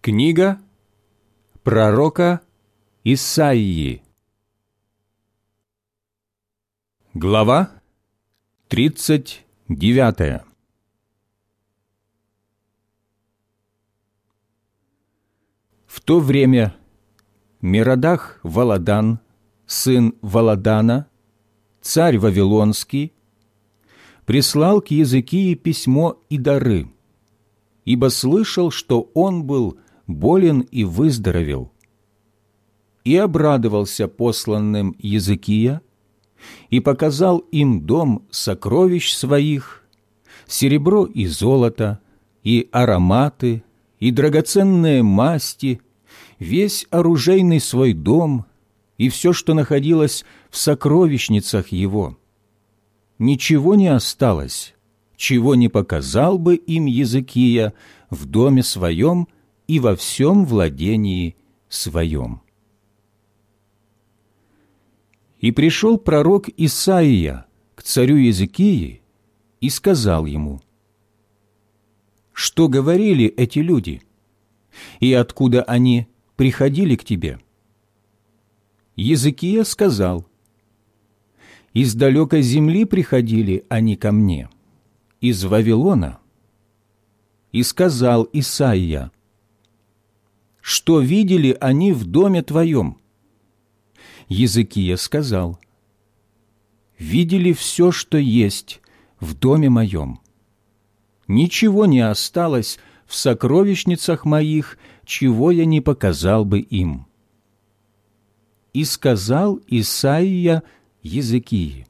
Книга пророка Исаии. Глава 39 В то время Миродах Валадан, сын Валадана, царь Вавилонский, прислал к Языкии письмо и дары, ибо слышал, что он был болен и выздоровел. И обрадовался посланным Языкия, и показал им дом сокровищ своих, серебро и золото, и ароматы, и драгоценные масти, весь оружейный свой дом и все, что находилось в сокровищницах его. Ничего не осталось, чего не показал бы им Языкия в доме своем и во всем владении своем. И пришел пророк Исаия к царю Языкии и сказал ему, «Что говорили эти люди, и откуда они приходили к тебе?» Языкия сказал, «Из далекой земли приходили они ко мне, из Вавилона». И сказал Исаия, «Что видели они в доме твоем?» Языкия сказал, «Видели все, что есть в доме моем. Ничего не осталось в сокровищницах моих, чего я не показал бы им». И сказал Исаия Языкии,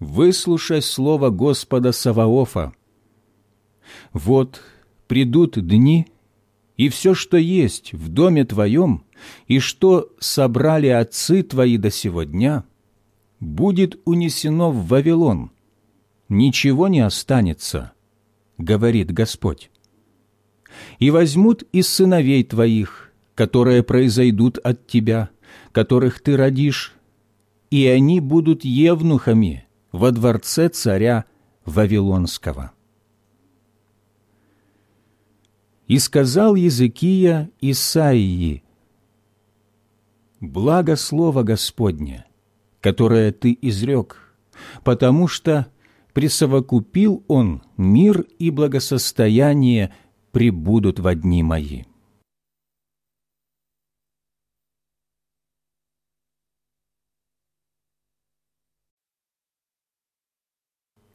«Выслушай слово Господа Саваофа. Вот придут дни, и все, что есть в доме твоем, и что собрали отцы твои до сего дня, будет унесено в Вавилон. Ничего не останется, говорит Господь. И возьмут из сыновей твоих, которые произойдут от тебя, которых ты родишь, и они будут евнухами во дворце царя Вавилонского. И сказал Языкия Исаии, «Благо слово Господне, которое ты изрек, потому что присовокупил он мир и благосостояние прибудут в дни мои».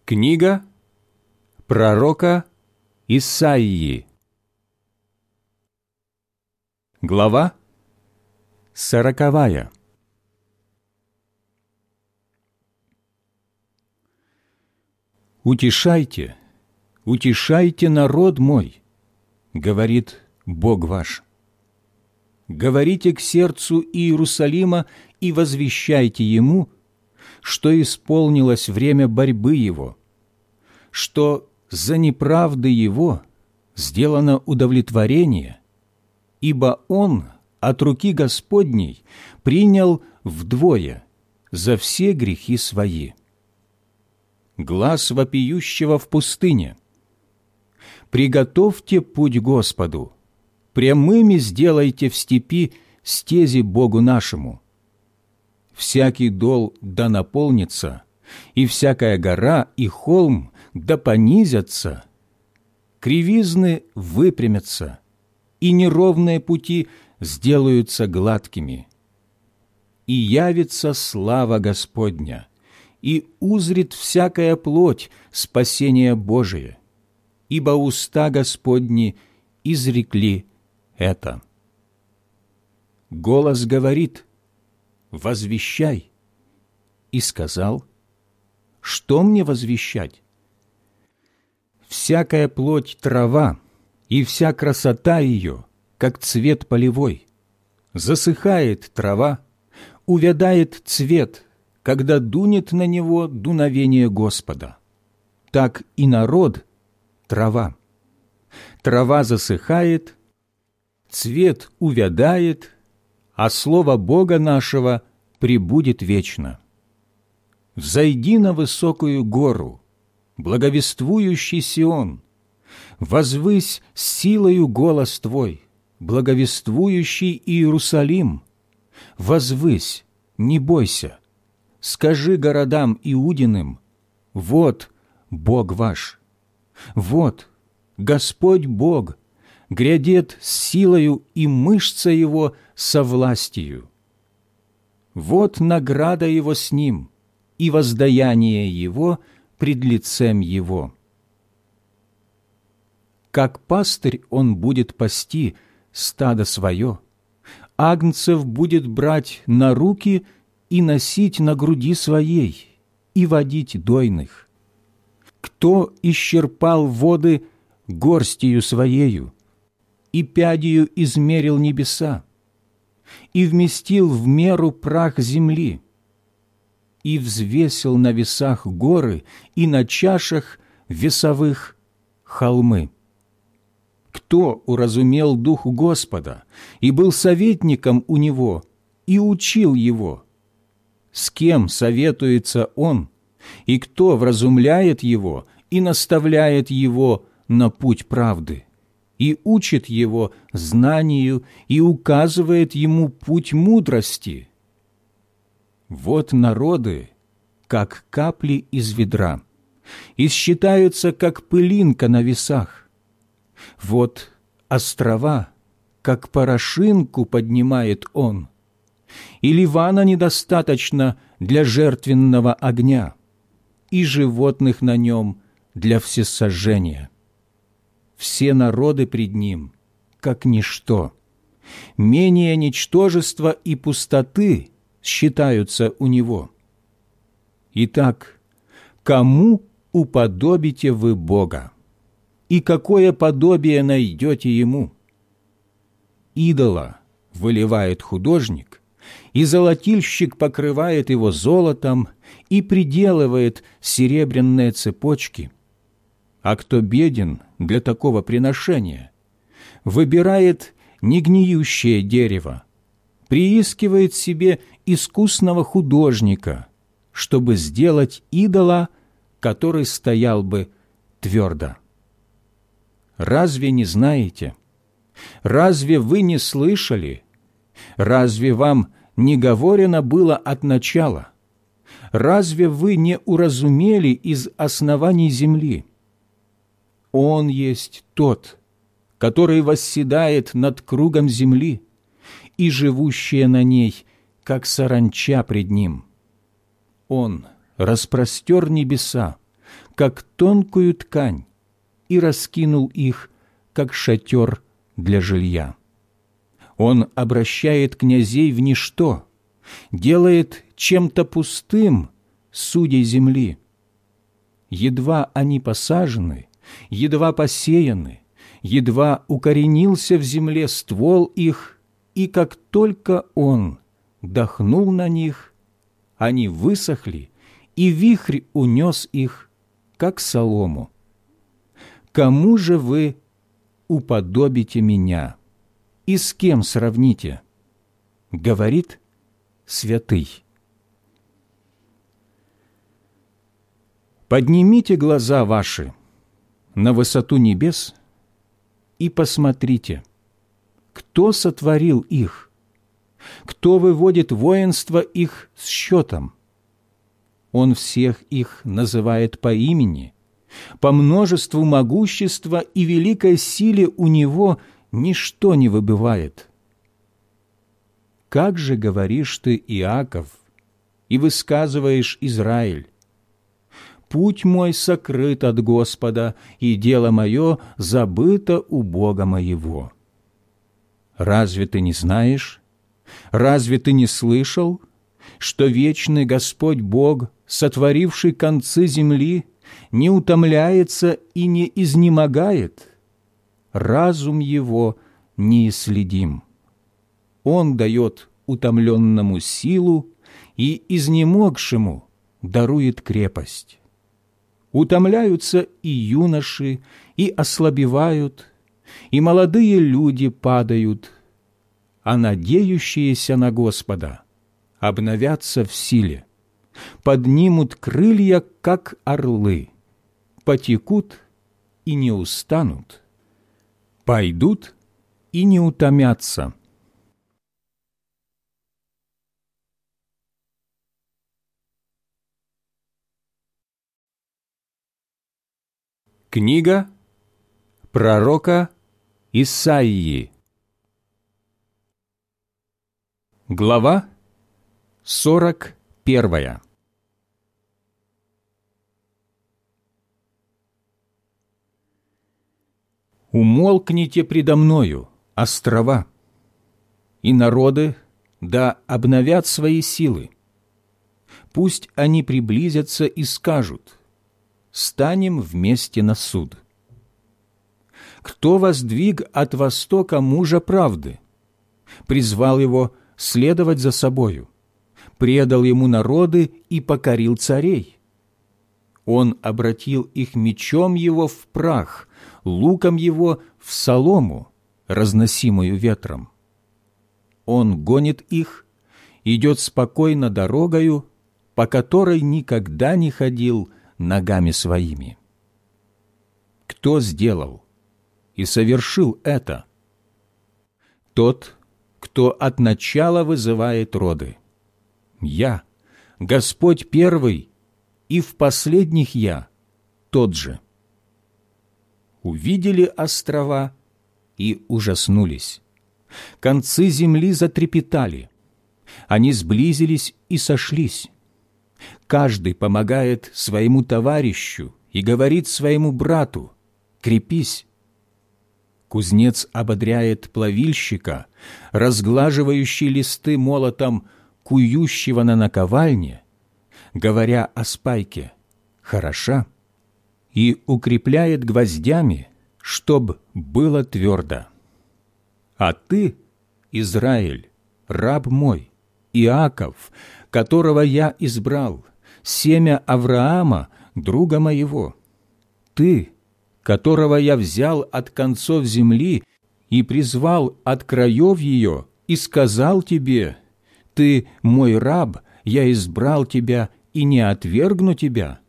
Книга пророка Исаии Глава сороковая «Утешайте, утешайте народ мой, — говорит Бог ваш. Говорите к сердцу Иерусалима и возвещайте ему, что исполнилось время борьбы его, что за неправды его сделано удовлетворение — ибо Он от руки Господней принял вдвое за все грехи свои. Глаз вопиющего в пустыне. Приготовьте путь Господу, прямыми сделайте в степи стези Богу нашему. Всякий дол да наполнится, и всякая гора и холм да понизятся, кривизны выпрямятся, и неровные пути сделаются гладкими. И явится слава Господня, и узрит всякая плоть спасение Божие, ибо уста Господни изрекли это. Голос говорит, «Возвещай!» И сказал, «Что мне возвещать?» «Всякая плоть трава, и вся красота ее, как цвет полевой. Засыхает трава, увядает цвет, когда дунет на него дуновение Господа. Так и народ — трава. Трава засыхает, цвет увядает, а слово Бога нашего пребудет вечно. Взойди на высокую гору, благовествующий Сион — Возвысь силою голос Твой, благовествующий Иерусалим. Возвысь, не бойся, скажи городам Иудиным, вот Бог ваш, вот Господь Бог, грядет с силою и мышца Его со властью. Вот награда Его с Ним и воздаяние Его пред лицем Его. Как пастырь Он будет пасти стадо свое, агнцев будет брать на руки и носить на груди своей, и водить дойных. Кто исчерпал воды горстью своею, и пядью измерил небеса, и вместил в меру прах земли, и взвесил на весах горы и на чашах весовых холмы. Кто уразумел Дух Господа и был советником у Него и учил Его? С кем советуется Он, и кто вразумляет Его и наставляет Его на путь правды, и учит Его знанию и указывает Ему путь мудрости – вот народы, как капли из ведра, и считаются, как пылинка на весах. Вот острова, как порошинку поднимает он, и Ливана недостаточно для жертвенного огня, и животных на нем для всесожжения. Все народы пред ним, как ничто, менее ничтожества и пустоты – считаются у него. Итак, кому уподобите вы Бога? И какое подобие найдете Ему? Идола выливает художник, и золотильщик покрывает его золотом и приделывает серебряные цепочки. А кто беден для такого приношения, выбирает негниющее дерево, приискивает себе искусного художника, чтобы сделать идола, который стоял бы твердо. Разве не знаете? Разве вы не слышали? Разве вам не говорено было от начала? Разве вы не уразумели из оснований земли? Он есть тот, который восседает над кругом земли, и живущие на ней как саранча пред Ним. Он распростер небеса, как тонкую ткань, и раскинул их, как шатер для жилья. Он обращает князей в ничто, делает чем-то пустым судей земли. Едва они посажены, едва посеяны, едва укоренился в земле ствол их, и как только он дохнул на них, они высохли, и вихрь унес их, как солому. Кому же вы уподобите меня? И с кем сравните? Говорит святый. Поднимите глаза ваши на высоту небес и посмотрите, кто сотворил их – кто выводит воинство их с счетом? Он всех их называет по имени. По множеству могущества и великой силе у него ничто не выбывает. Как же говоришь ты, Иаков, и высказываешь Израиль? Путь мой сокрыт от Господа, и дело мое забыто у Бога моего. Разве ты не знаешь, Разве ты не слышал, что вечный Господь Бог, сотворивший концы земли, не утомляется и не изнемогает? Разум его неисследим. Он дает утомленному силу и изнемогшему дарует крепость. Утомляются и юноши, и ослабевают, и молодые люди падают – а надеющиеся на Господа обновятся в силе, поднимут крылья, как орлы, потекут и не устанут, пойдут и не утомятся. Книга пророка Исаии Глава сорок первая Умолкните предо мною, острова, и народы да обновят свои силы. Пусть они приблизятся и скажут, «Станем вместе на суд». Кто воздвиг от востока мужа правды, призвал его следовать за собою, предал ему народы и покорил царей? Он обратил их мечом его в прах – луком его в солому, разносимую ветром. Он гонит их, идет спокойно дорогою, по которой никогда не ходил ногами своими. Кто сделал и совершил это? Тот, кто от начала вызывает роды. Я, Господь первый, и в последних я, тот же увидели острова и ужаснулись. Концы земли затрепетали. Они сблизились и сошлись. Каждый помогает своему товарищу и говорит своему брату «Крепись». Кузнец ободряет плавильщика, разглаживающий листы молотом кующего на наковальне, говоря о спайке «Хороша» и укрепляет гвоздями, чтоб было твердо. А ты, Израиль, раб мой, Иаков, которого я избрал, семя Авраама, друга моего, ты, которого я взял от концов земли и призвал от краев ее, и сказал тебе, «Ты мой раб, я избрал тебя и не отвергну тебя»,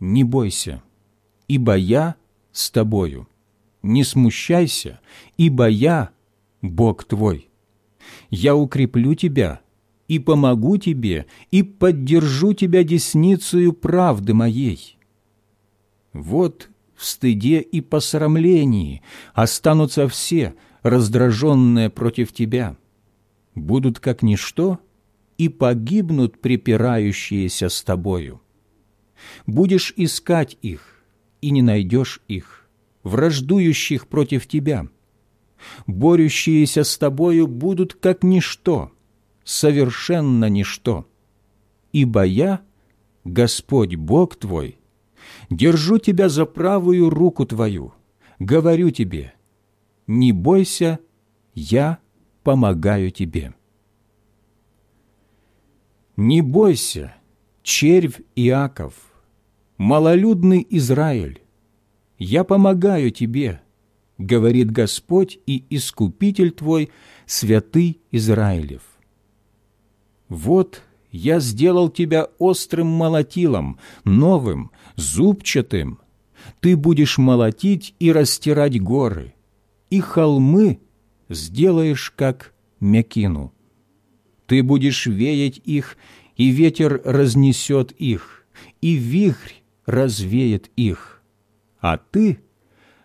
не бойся, ибо я с тобою. Не смущайся, ибо я Бог твой. Я укреплю тебя и помогу тебе, и поддержу тебя десницею правды моей. Вот в стыде и посрамлении останутся все, раздраженные против тебя. Будут как ничто и погибнут припирающиеся с тобою будешь искать их, и не найдешь их, враждующих против тебя. Борющиеся с тобою будут как ничто, совершенно ничто. Ибо я, Господь Бог твой, держу тебя за правую руку твою, говорю тебе, не бойся, я помогаю тебе. Не бойся, червь Иаков, малолюдный Израиль, я помогаю тебе, говорит Господь и Искупитель твой, святый Израилев. Вот я сделал тебя острым молотилом, новым, зубчатым. Ты будешь молотить и растирать горы, и холмы сделаешь, как мякину. Ты будешь веять их, и ветер разнесет их, и вихрь развеет их. А ты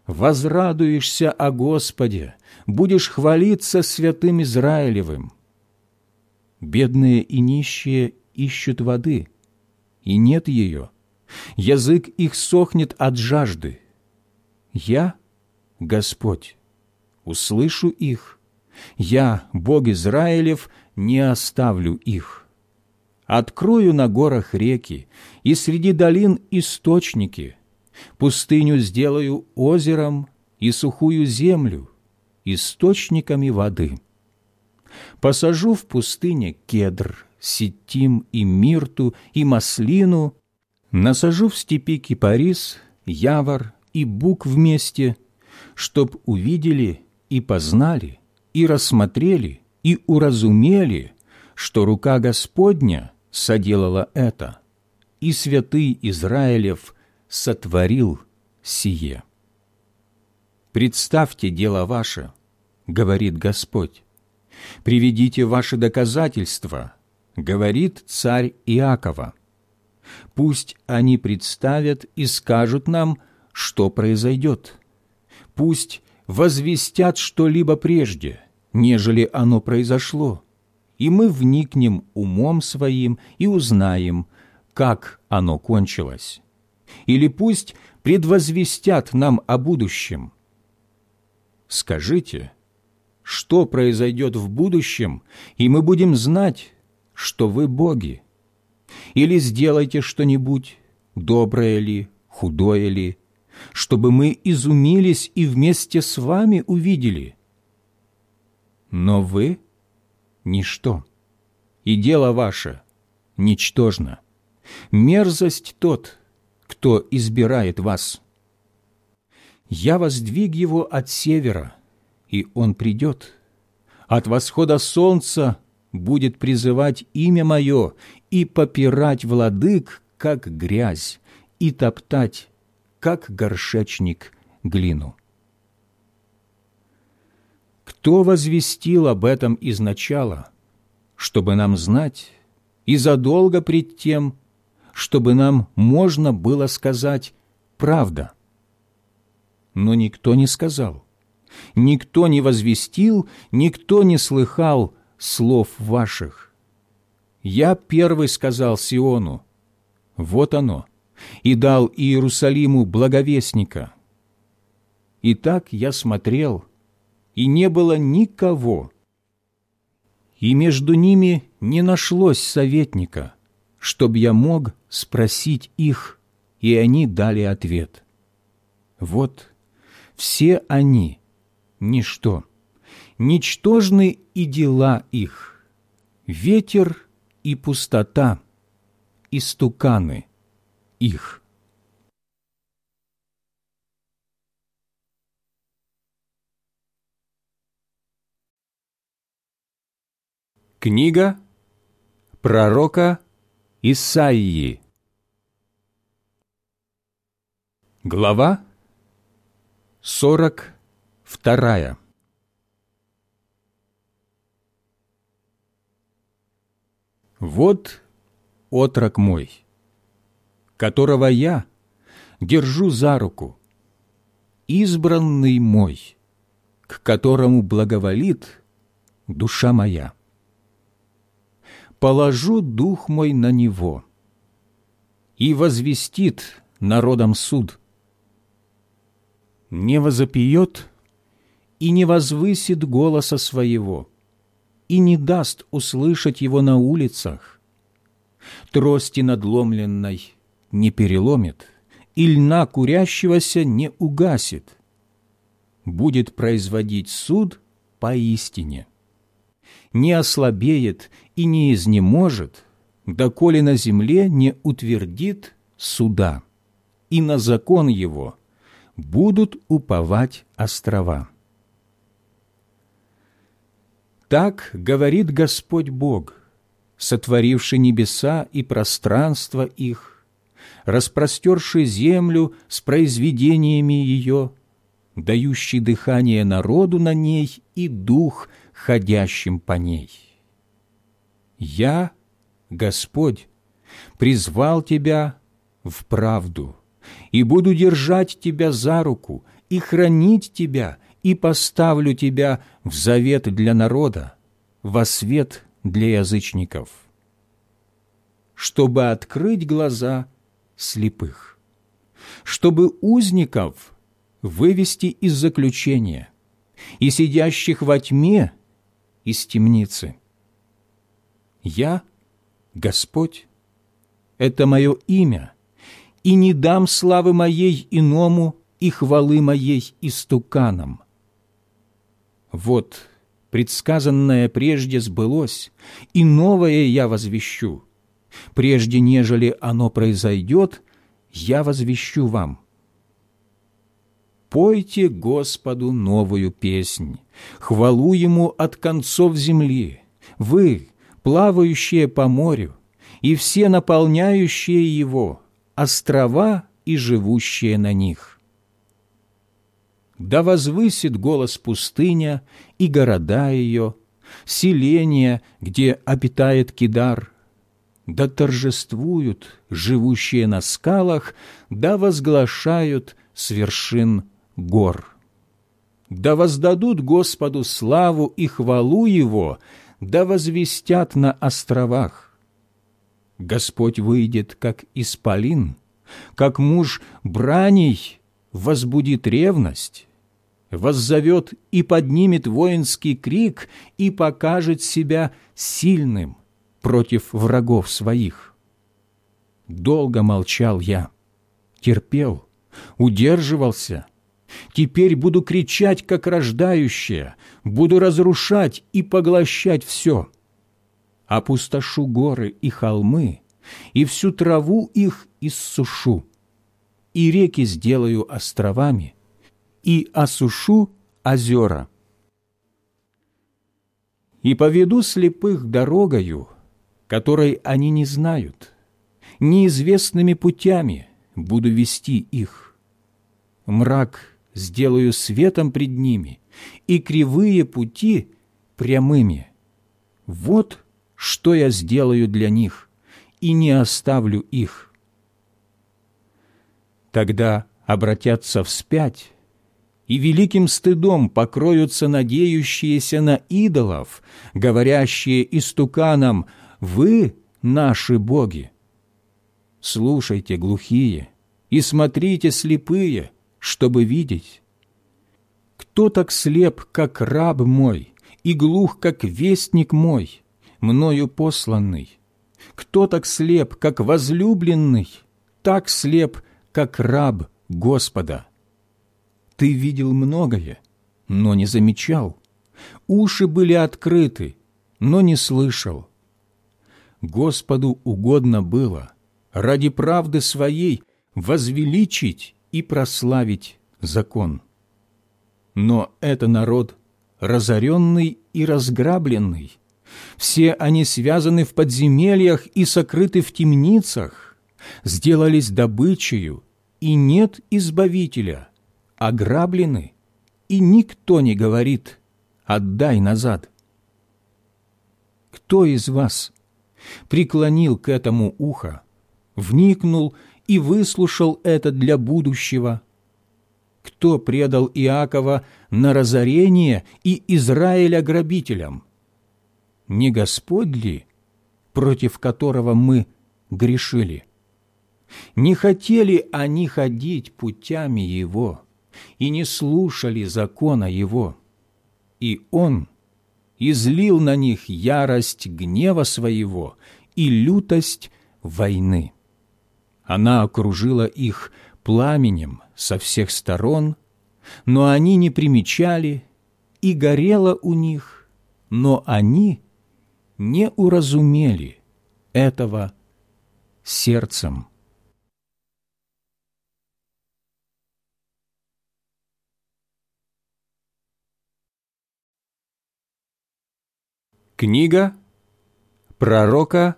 возрадуешься о Господе, будешь хвалиться святым Израилевым. Бедные и нищие ищут воды, и нет ее. Язык их сохнет от жажды. Я, Господь, услышу их. Я, Бог Израилев, не оставлю их. Открою на горах реки, и среди долин источники. Пустыню сделаю озером и сухую землю, источниками воды. Посажу в пустыне кедр, сетим и мирту и маслину, насажу в степи кипарис, явор и бук вместе, чтоб увидели и познали, и рассмотрели, и уразумели, что рука Господня соделала это, и святый Израилев сотворил сие. «Представьте дело ваше, — говорит Господь, — приведите ваши доказательства, — говорит царь Иакова. Пусть они представят и скажут нам, что произойдет. Пусть возвестят что-либо прежде, нежели оно произошло, и мы вникнем умом своим и узнаем, как оно кончилось. Или пусть предвозвестят нам о будущем. Скажите, что произойдет в будущем, и мы будем знать, что вы боги. Или сделайте что-нибудь, доброе ли, худое ли, чтобы мы изумились и вместе с вами увидели. Но вы — ничто, и дело ваше — ничтожно. Мерзость тот, кто избирает вас. Я воздвиг его от севера, и он придет. От восхода солнца будет призывать имя мое и попирать владык, как грязь, и топтать, как горшечник, глину. Кто возвестил об этом изначала, чтобы нам знать, и задолго пред тем, чтобы нам можно было сказать «правда»? Но никто не сказал, никто не возвестил, никто не слыхал слов ваших. Я первый сказал Сиону, вот оно, и дал Иерусалиму благовестника. И так я смотрел, и не было никого, и между ними не нашлось советника, чтоб я мог спросить их, и они дали ответ. Вот все они — ничто, ничтожны и дела их, ветер и пустота, и стуканы их. Книга пророка Исаии. Глава сорок вторая. Вот отрок мой, которого я держу за руку, избранный мой, к которому благоволит душа моя. Положу дух мой на него и возвестит народом суд. Не возопьет и не возвысит голоса своего – и не даст услышать его на улицах. Трости надломленной не переломит, и льна курящегося не угасит. Будет производить суд поистине. Не ослабеет и не изнеможет, доколе на земле не утвердит суда, и на закон его будут уповать острова. Так говорит Господь Бог, сотворивший небеса и пространство их, распростерший землю с произведениями ее, дающий дыхание народу на ней и дух, ходящим по ней. Я, Господь, призвал тебя в правду и буду держать тебя за руку и хранить тебя и поставлю тебя в завет для народа, во свет для язычников, чтобы открыть глаза слепых, чтобы узников вывести из заключения и сидящих во тьме из темницы. Я, Господь, это мое имя, и не дам славы моей иному и хвалы моей истуканам, вот, предсказанное прежде сбылось, и новое я возвещу. Прежде нежели оно произойдет, я возвещу вам. Пойте Господу новую песнь, хвалу Ему от концов земли, вы, плавающие по морю, и все наполняющие его, острова и живущие на них. да возвысит голос пустыня и города ее, селения, где обитает Кидар, да торжествуют живущие на скалах, да возглашают с вершин гор. Да воздадут Господу славу и хвалу Его, да возвестят на островах. Господь выйдет, как исполин, как муж браней возбудит ревность, воззовет и поднимет воинский крик и покажет себя сильным против врагов своих. Долго молчал я, терпел, удерживался. Теперь буду кричать, как рождающая, буду разрушать и поглощать все. Опустошу горы и холмы, и всю траву их иссушу, и реки сделаю островами, и осушу озера. И поведу слепых дорогою, которой они не знают, неизвестными путями буду вести их. Мрак сделаю светом пред ними, и кривые пути прямыми. Вот что я сделаю для них, и не оставлю их. Тогда обратятся вспять, и великим стыдом покроются надеющиеся на идолов, говорящие истуканам «Вы наши боги». Слушайте, глухие, и смотрите, слепые, чтобы видеть. Кто так слеп, как раб мой, и глух, как вестник мой, мною посланный? Кто так слеп, как возлюбленный, так слеп, как раб Господа? Ты видел многое, но не замечал. Уши были открыты, но не слышал. Господу угодно было ради правды своей возвеличить и прославить закон. Но это народ разоренный и разграбленный. Все они связаны в подземельях и сокрыты в темницах, сделались добычею, и нет избавителя, ограблены, и никто не говорит «отдай назад». Кто из вас преклонил к этому ухо, вникнул и выслушал это для будущего? Кто предал Иакова на разорение и Израиля грабителям? Не Господь ли, против которого мы грешили? Не хотели они ходить путями Его и не слушали закона Его, и Он излил на них ярость гнева своего и лютость войны. Она окружила их пламенем со всех сторон, но они не примечали, и горело у них, но они не уразумели этого сердцем. Книга пророка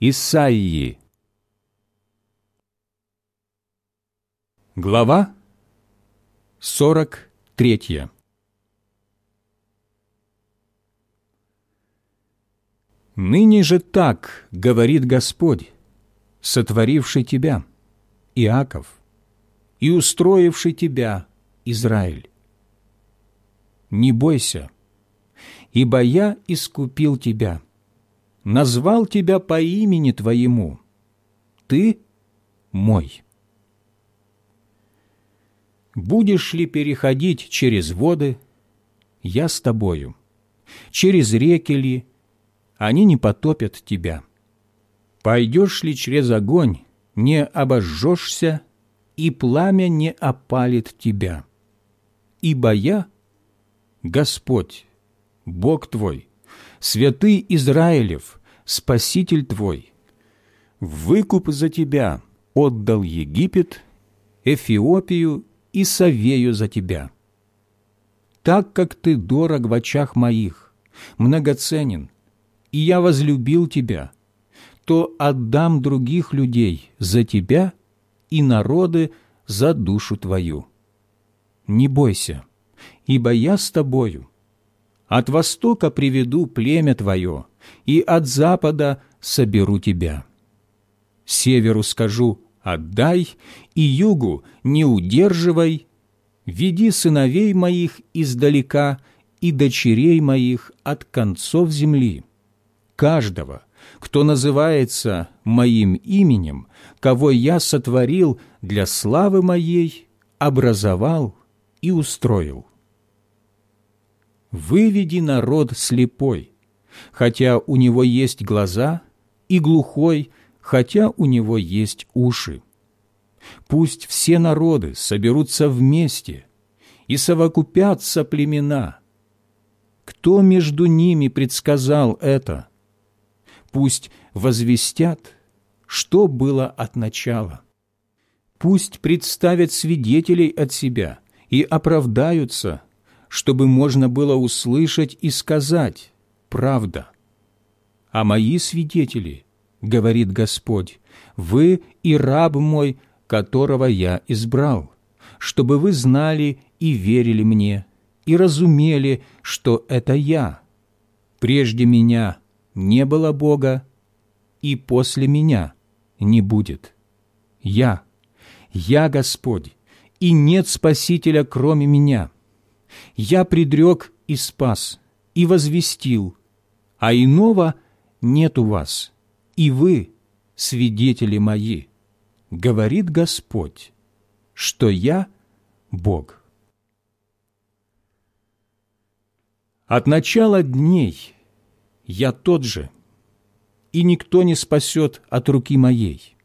Исаии Глава 43 «Ныне же так, — говорит Господь, сотворивший тебя, Иаков, и устроивший тебя, Израиль. Не бойся, ибо я искупил тебя, назвал тебя по имени твоему, ты мой» будешь ли переходить через воды, я с тобою, через реки ли, они не потопят тебя. Пойдешь ли через огонь, не обожжешься, и пламя не опалит тебя. Ибо я, Господь, Бог твой, святый Израилев, Спаситель твой, выкуп за тебя отдал Египет, Эфиопию и совею за тебя. Так как ты дорог в очах моих, многоценен, и я возлюбил тебя, то отдам других людей за тебя и народы за душу твою. не бойся, ибо я с тобою. От востока приведу племя твое, и от запада соберу тебя. Северу скажу «отдай», и югу «не удерживай», веди сыновей моих издалека и дочерей моих от концов земли, каждого, кто называется моим именем, кого я сотворил для славы моей, образовал и устроил. Выведи народ слепой, хотя у него есть глаза, и глухой, хотя у него есть уши. Пусть все народы соберутся вместе и совокупятся племена. Кто между ними предсказал это? Пусть возвестят, что было от начала. Пусть представят свидетелей от себя и оправдаются, чтобы можно было услышать и сказать «правда». А мои свидетели, говорит Господь, вы и раб мой, которого я избрал, чтобы вы знали и верили мне, и разумели, что это я. Прежде меня не было Бога, и после меня не будет. Я, я Господь, и нет Спасителя, кроме меня. Я предрек и спас, и возвестил, а иного нет у вас, и вы свидетели мои, говорит Господь, что я Бог. От начала дней я тот же, и никто не спасет от руки моей.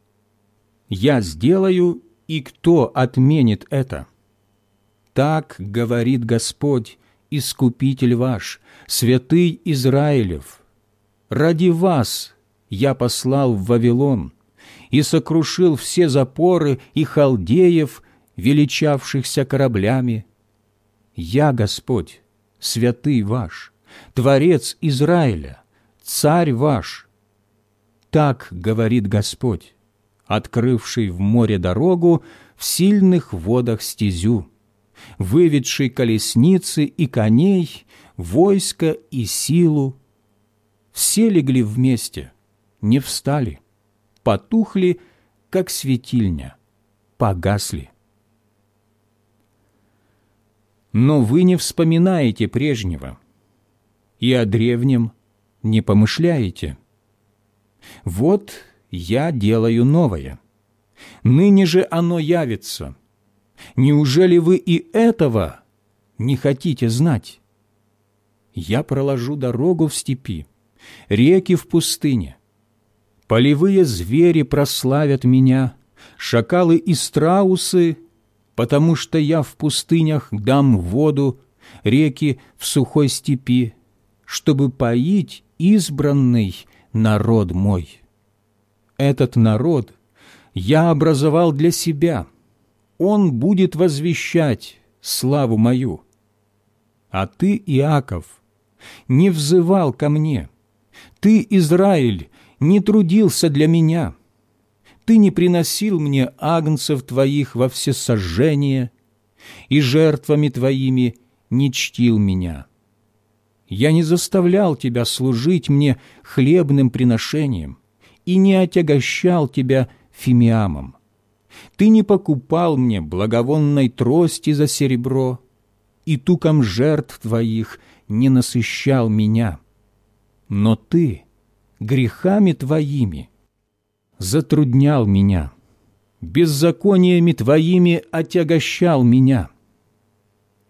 Я сделаю, и кто отменит это? Так говорит Господь, Искупитель ваш, Святый Израилев. Ради вас я послал в Вавилон и сокрушил все запоры и халдеев, величавшихся кораблями. Я, Господь, Святый ваш, Творец Израиля, Царь ваш. Так говорит Господь, открывший в море дорогу, в сильных водах стезю выведший колесницы и коней, войско и силу. Все легли вместе, не встали, потухли, как светильня, погасли. Но вы не вспоминаете прежнего, и о древнем не помышляете. Вот я делаю новое. Ныне же оно явится, Неужели вы и этого не хотите знать? Я проложу дорогу в степи, реки в пустыне. Полевые звери прославят меня, шакалы и страусы, потому что я в пустынях дам воду, реки в сухой степи, чтобы поить избранный народ мой. Этот народ я образовал для себя — он будет возвещать славу мою. А ты, Иаков, не взывал ко мне. Ты, Израиль, не трудился для меня. Ты не приносил мне агнцев твоих во всесожжение, и жертвами твоими не чтил меня. Я не заставлял тебя служить мне хлебным приношением и не отягощал тебя фимиамом. Ты не покупал мне благовонной трости за серебро, и туком жертв твоих не насыщал меня. Но ты грехами твоими затруднял меня, беззакониями твоими отягощал меня.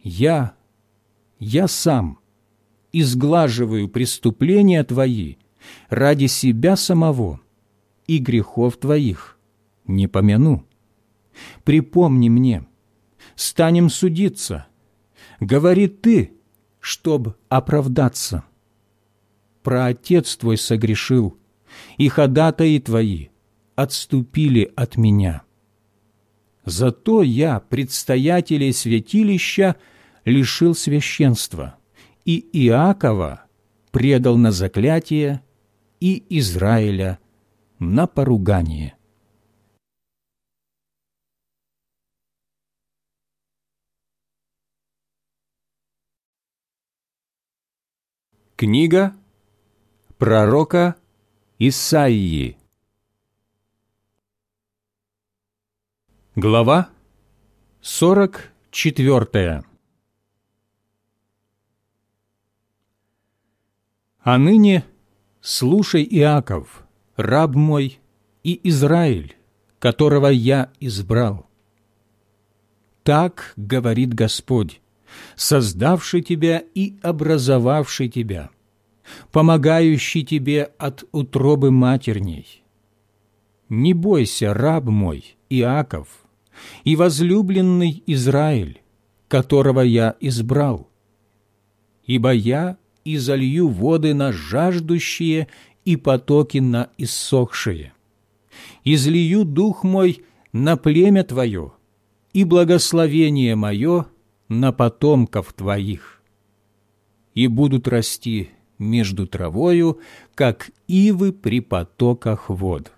Я, я сам изглаживаю преступления твои ради себя самого и грехов твоих не помяну припомни мне, станем судиться. Говори ты, чтоб оправдаться. Про отец твой согрешил, и ходатаи твои отступили от меня. Зато я предстоятелей святилища лишил священства, и Иакова предал на заклятие, и Израиля на поругание. Книга пророка Исаии. Глава сорок четвертая А ныне слушай, Иаков, раб мой, и Израиль, которого я избрал. Так говорит Господь, создавший тебя и образовавший тебя, помогающий тебе от утробы матерней. Не бойся, раб мой, Иаков, и возлюбленный Израиль, которого я избрал, ибо я изолью воды на жаждущие и потоки на иссохшие. Излию дух мой на племя твое, и благословение мое на потомков твоих. И будут расти между травою, как ивы при потоках вод.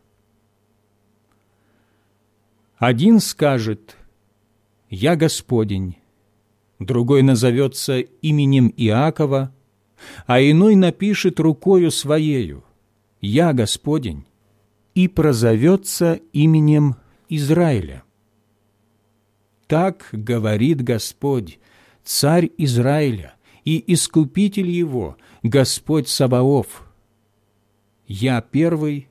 Один скажет «Я Господень», другой назовется именем Иакова, а иной напишет рукою Своею «Я Господень» и прозовется именем Израиля. Так говорит Господь, Царь Израиля и Искупитель его, Господь Саваоф. Я первый,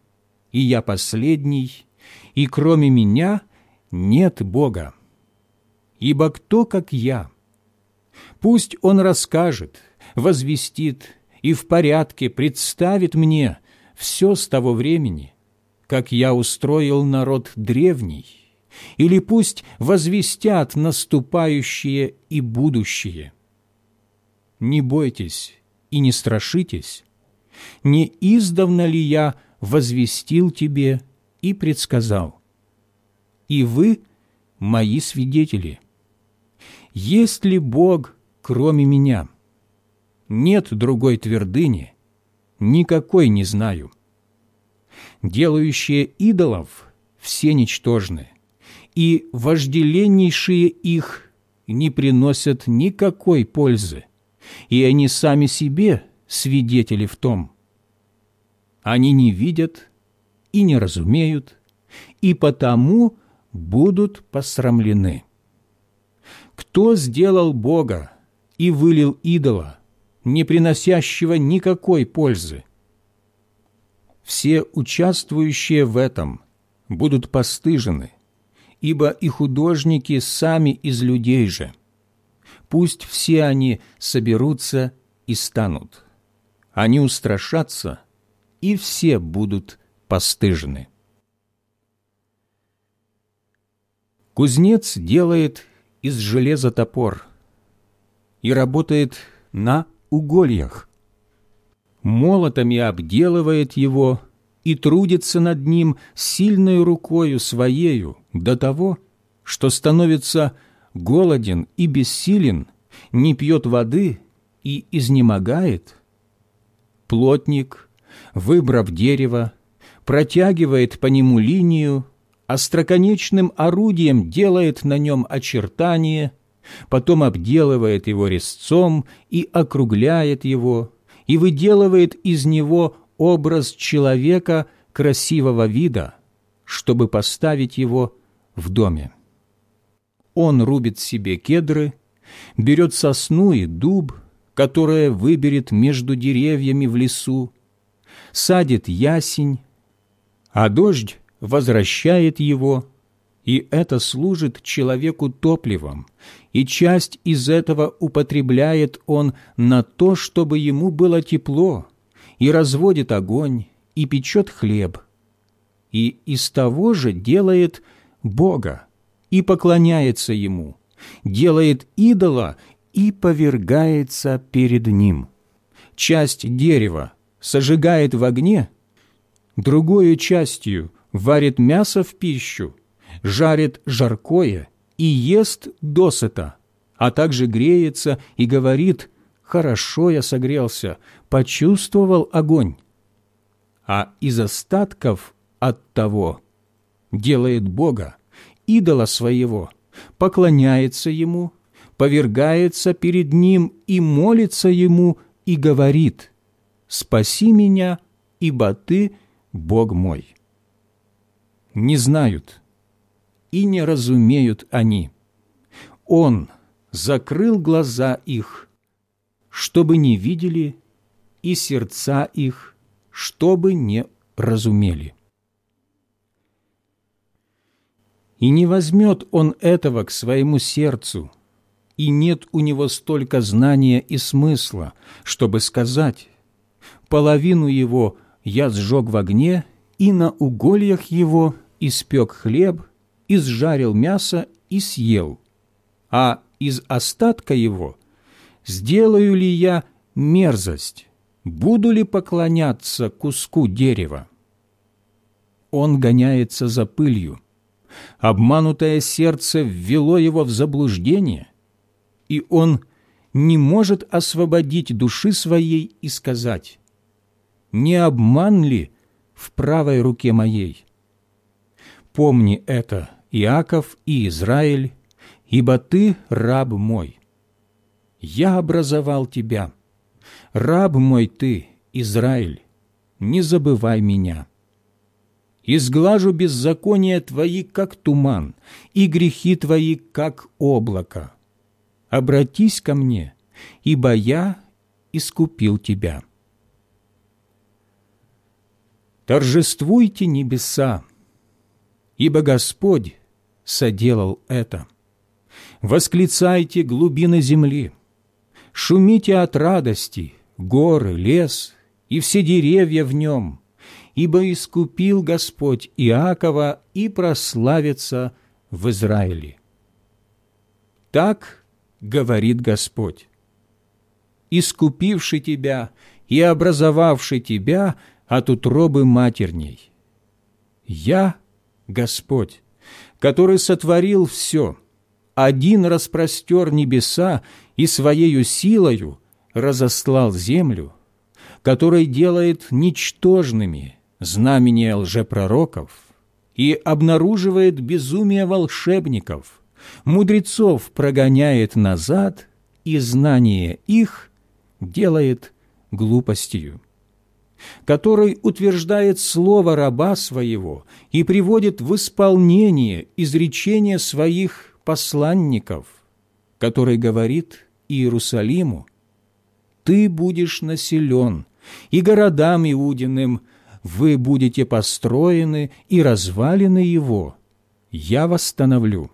и я последний, и кроме меня нет Бога. Ибо кто, как я? Пусть Он расскажет, возвестит и в порядке представит мне все с того времени, как я устроил народ древний, или пусть возвестят наступающее и будущее. Не бойтесь и не страшитесь, не издавна ли я возвестил тебе и предсказал? И вы мои свидетели. Есть ли Бог, кроме меня? Нет другой твердыни, никакой не знаю. Делающие идолов все ничтожны – и вожделеннейшие их не приносят никакой пользы, и они сами себе свидетели в том. Они не видят и не разумеют, и потому будут посрамлены. Кто сделал Бога и вылил идола, не приносящего никакой пользы? Все участвующие в этом будут постыжены – ибо и художники сами из людей же. Пусть все они соберутся и станут. Они устрашатся, и все будут постыжены. Кузнец делает из железа топор и работает на угольях. Молотами обделывает его и трудится над ним сильной рукою своею до того, что становится голоден и бессилен, не пьет воды и изнемогает. Плотник, выбрав дерево, протягивает по нему линию, остроконечным орудием делает на нем очертание, потом обделывает его резцом и округляет его, и выделывает из него образ человека красивого вида, чтобы поставить его в доме. Он рубит себе кедры, берет сосну и дуб, которое выберет между деревьями в лесу, садит ясень, а дождь возвращает его, и это служит человеку топливом, и часть из этого употребляет он на то, чтобы ему было тепло, и разводит огонь, и печет хлеб, и из того же делает Бога, и поклоняется Ему, делает идола и повергается перед Ним. Часть дерева сожигает в огне, другую частью варит мясо в пищу, жарит жаркое и ест досыта, а также греется и говорит «Хорошо я согрелся, почувствовал огонь, а из остатков от того делает Бога, идола своего, поклоняется Ему, повергается перед Ним и молится Ему, и говорит спаси меня, ибо Ты – Бог мой». Не знают и не разумеют они. Он закрыл глаза их, чтобы не видели, и сердца их, чтобы не разумели. И не возьмет он этого к своему сердцу, и нет у него столько знания и смысла, чтобы сказать, половину его я сжег в огне, и на угольях его испек хлеб, изжарил мясо и съел, а из остатка его сделаю ли я мерзость, буду ли поклоняться куску дерева? Он гоняется за пылью, обманутое сердце ввело его в заблуждение, и он не может освободить души своей и сказать, «Не обман ли в правой руке моей?» Помни это, Иаков и Израиль, ибо ты раб мой. Я образовал тебя. Раб мой ты, Израиль, не забывай меня. Изглажу беззакония твои, как туман, и грехи твои, как облако. Обратись ко мне, ибо я искупил тебя. Торжествуйте небеса, ибо Господь соделал это. Восклицайте глубины земли, шумите от радости, горы, лес и все деревья в нем, ибо искупил Господь Иакова и прославится в Израиле. Так говорит Господь, искупивший тебя и образовавший тебя от утробы матерней. Я Господь, который сотворил все, один распростер небеса и Своею силою разослал землю, который делает ничтожными знамения лжепророков и обнаруживает безумие волшебников, мудрецов прогоняет назад и знание их делает глупостью который утверждает слово раба своего и приводит в исполнение изречения своих посланников, который говорит Иерусалиму, «Ты будешь населен, и городам Иудиным вы будете построены, и развалины его. Я восстановлю»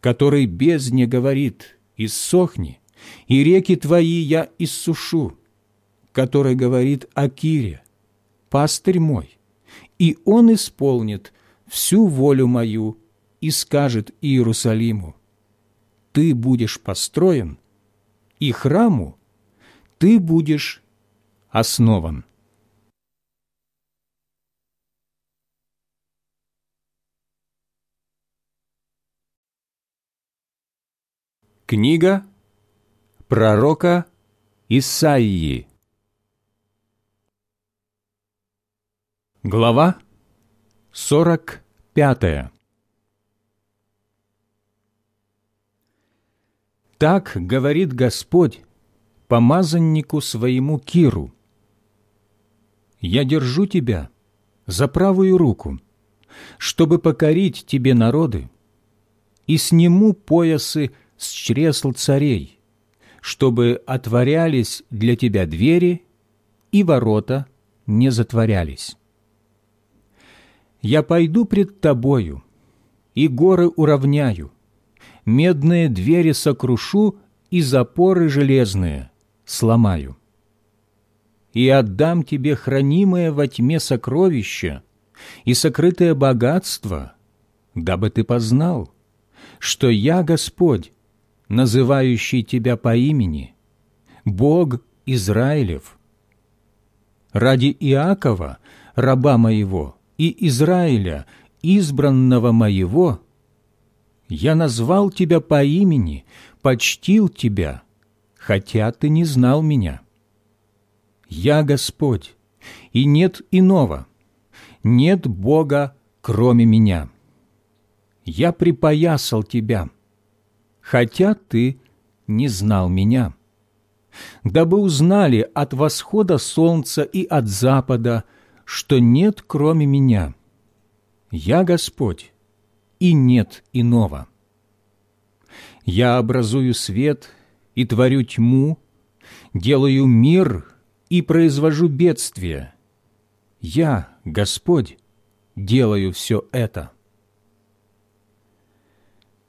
который бездне говорит «Иссохни», и реки твои я иссушу, который говорит о Кире, «Пастырь мой», и он исполнит всю волю мою и скажет Иерусалиму, «Ты будешь построен, и храму ты будешь основан». Книга пророка Исаии Глава 45 Так говорит Господь помазаннику своему Киру. «Я держу тебя за правую руку, чтобы покорить тебе народы, и сниму поясы с чресл царей, чтобы отворялись для тебя двери, и ворота не затворялись» я пойду пред тобою, и горы уравняю, медные двери сокрушу и запоры железные сломаю. И отдам тебе хранимое во тьме сокровища и сокрытое богатство, дабы ты познал, что я Господь, называющий тебя по имени, Бог Израилев. Ради Иакова, раба моего, и Израиля, избранного моего, я назвал тебя по имени, почтил тебя, хотя ты не знал меня. Я Господь, и нет иного, нет Бога, кроме меня. Я припоясал тебя, хотя ты не знал меня. дабы узнали от восхода солнца и от запада, что нет кроме меня. Я Господь, и нет иного. Я образую свет и творю тьму, делаю мир и произвожу бедствие. Я, Господь, делаю все это.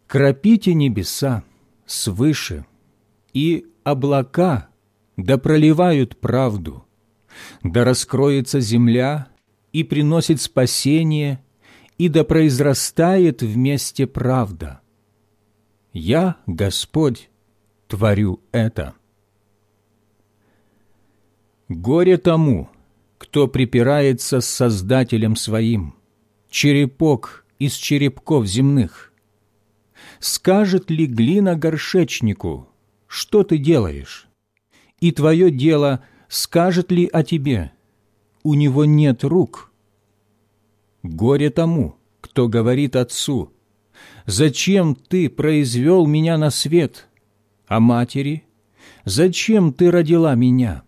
Кропите небеса свыше, и облака да проливают правду, да раскроется земля и приносит спасение, и да произрастает вместе правда. Я, Господь, творю это. Горе тому, кто припирается с Создателем своим, черепок из черепков земных. Скажет ли глина горшечнику, что ты делаешь? И твое дело скажет ли о тебе? У него нет рук. Горе тому, кто говорит отцу, «Зачем ты произвел меня на свет?» А матери, «Зачем ты родила меня?»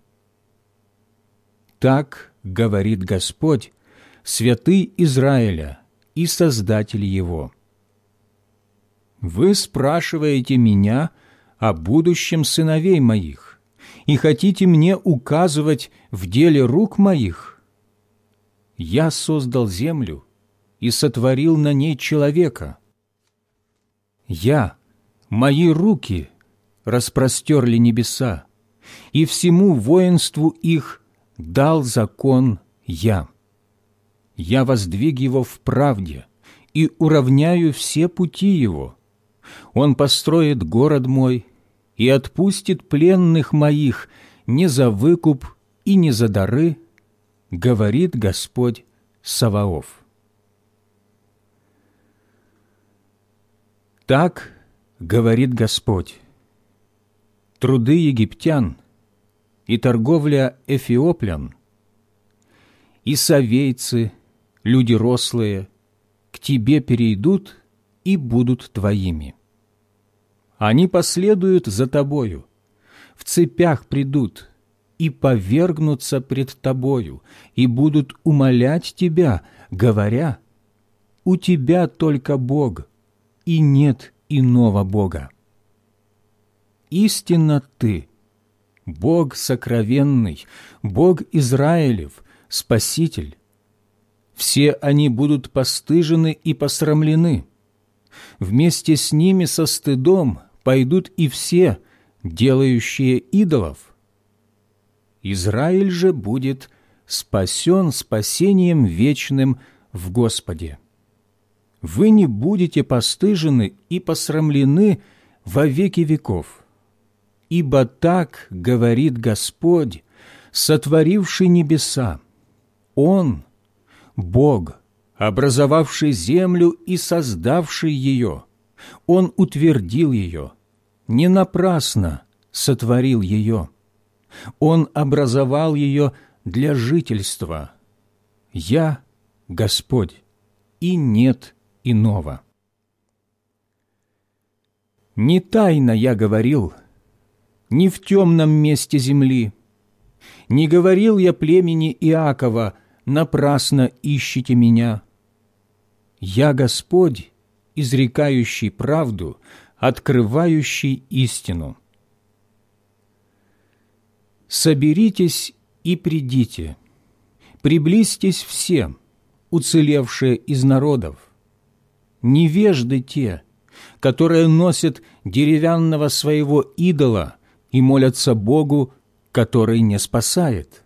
Так говорит Господь, святый Израиля и Создатель его. Вы спрашиваете меня о будущем сыновей моих и хотите мне указывать в деле рук моих? Я создал землю и сотворил на ней человека. Я, мои руки распростерли небеса, и всему воинству их дал закон я. Я воздвиг его в правде и уравняю все пути его. Он построит город мой и отпустит пленных моих не за выкуп и не за дары, говорит Господь Саваоф. Так говорит Господь. Труды египтян и торговля эфиоплян, и совейцы, люди рослые, к тебе перейдут и будут твоими. Они последуют за тобою, в цепях придут и повергнутся пред тобою, и будут умолять тебя, говоря, «У тебя только Бог, и нет иного Бога». Истинно ты, Бог сокровенный, Бог Израилев, Спаситель. Все они будут постыжены и посрамлены. Вместе с ними со стыдом пойдут и все, делающие идолов. Израиль же будет спасен спасением вечным в Господе. Вы не будете постыжены и посрамлены во веки веков. Ибо так говорит Господь, сотворивший небеса. Он – Бог, образовавший землю и создавший ее. Он утвердил ее, не напрасно сотворил ее. Он образовал ее для жительства. Я – Господь, и нет иного. Не тайно я говорил, не в темном месте земли. Не говорил я племени Иакова, напрасно ищите меня. Я Господь, изрекающий правду, открывающий истину. Соберитесь и придите, приблизьтесь все, уцелевшие из народов, невежды те, которые носят деревянного своего идола и молятся Богу, который не спасает.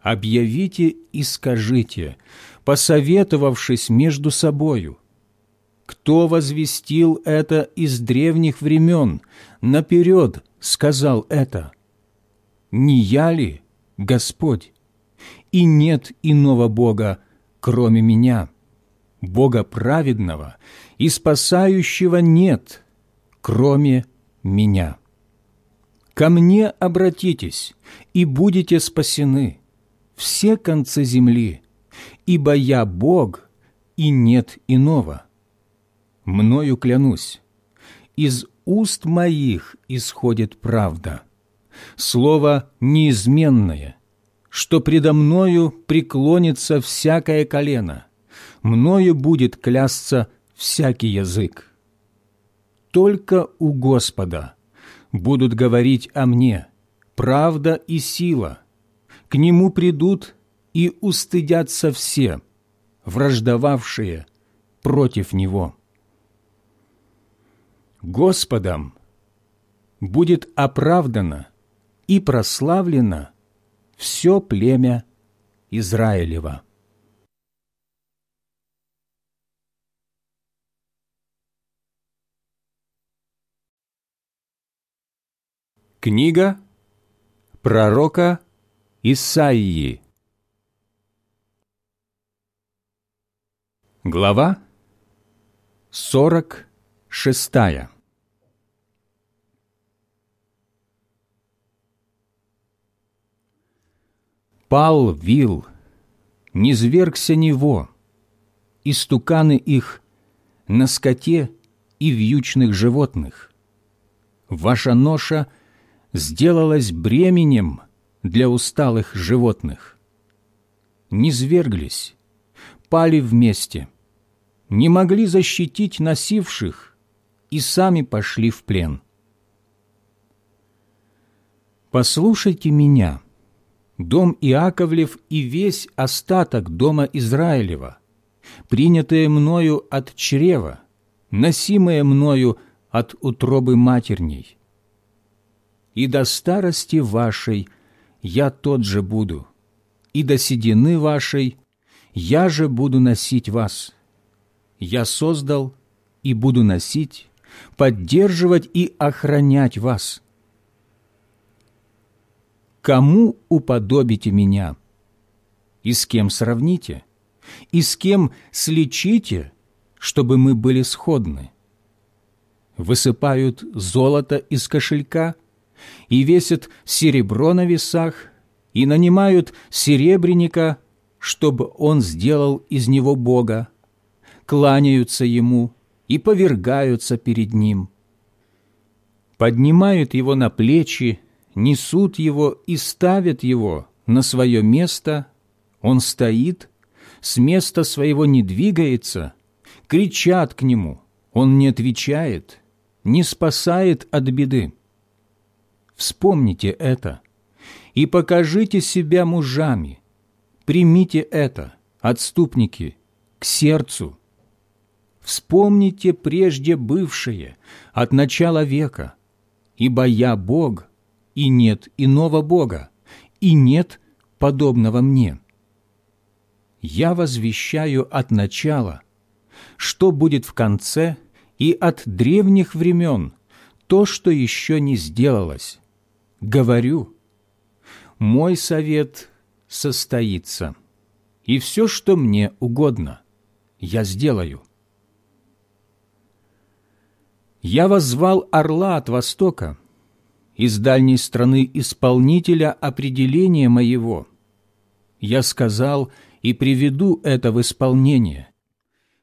Объявите и скажите, посоветовавшись между собою, кто возвестил это из древних времен, наперед сказал это? Не я ли, Господь? И нет иного Бога, кроме меня, Бога праведного и спасающего нет, кроме меня. Ко мне обратитесь, и будете спасены, все концы земли, ибо я Бог, и нет иного. Мною клянусь, из уст моих исходит правда, слово неизменное, что предо мною преклонится всякое колено, мною будет клясться всякий язык. Только у Господа будут говорить о мне правда и сила, к Нему придут и устыдятся все, враждовавшие против Него. Господом будет оправдано и прославлено все племя Израилева. Книга пророка Исаии Глава сорок шестая Пал вил, не звергся него, истуканы их на скоте и вьючных животных. Ваша ноша сделалась бременем для усталых животных. Не зверглись, пали вместе, не могли защитить носивших и сами пошли в плен. Послушайте меня, дом Иаковлев и весь остаток дома Израилева, принятые мною от чрева, носимые мною от утробы матерней. И до старости вашей я тот же буду, и до седины вашей я же буду носить вас. Я создал и буду носить, поддерживать и охранять вас. Кому уподобите меня? И с кем сравните? И с кем слечите, чтобы мы были сходны? Высыпают золото из кошелька и весят серебро на весах, и нанимают серебряника – чтобы он сделал из него Бога, кланяются ему и повергаются перед ним. Поднимают его на плечи, несут его и ставят его на свое место, он стоит, с места своего не двигается, кричат к нему, он не отвечает, не спасает от беды. Вспомните это и покажите себя мужами, Примите это, отступники, к сердцу. Вспомните прежде бывшее от начала века, ибо я Бог, и нет иного Бога, и нет подобного мне. Я возвещаю от начала, что будет в конце, и от древних времен то, что еще не сделалось. Говорю, мой совет состоится, и все, что мне угодно, я сделаю. Я воззвал орла от востока, из дальней страны исполнителя определения моего. Я сказал и приведу это в исполнение,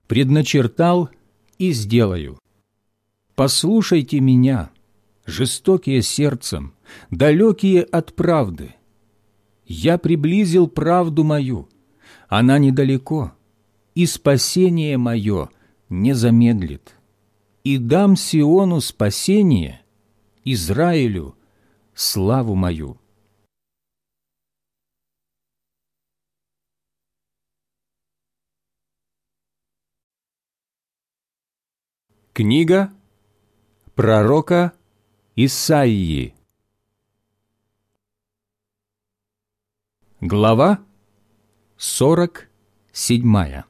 предначертал и сделаю. Послушайте меня, жестокие сердцем, далекие от правды, я приблизил правду мою, она недалеко, и спасение мое не замедлит. И дам Сиону спасение, Израилю славу мою». Книга пророка Исаии Глава сорок седьмая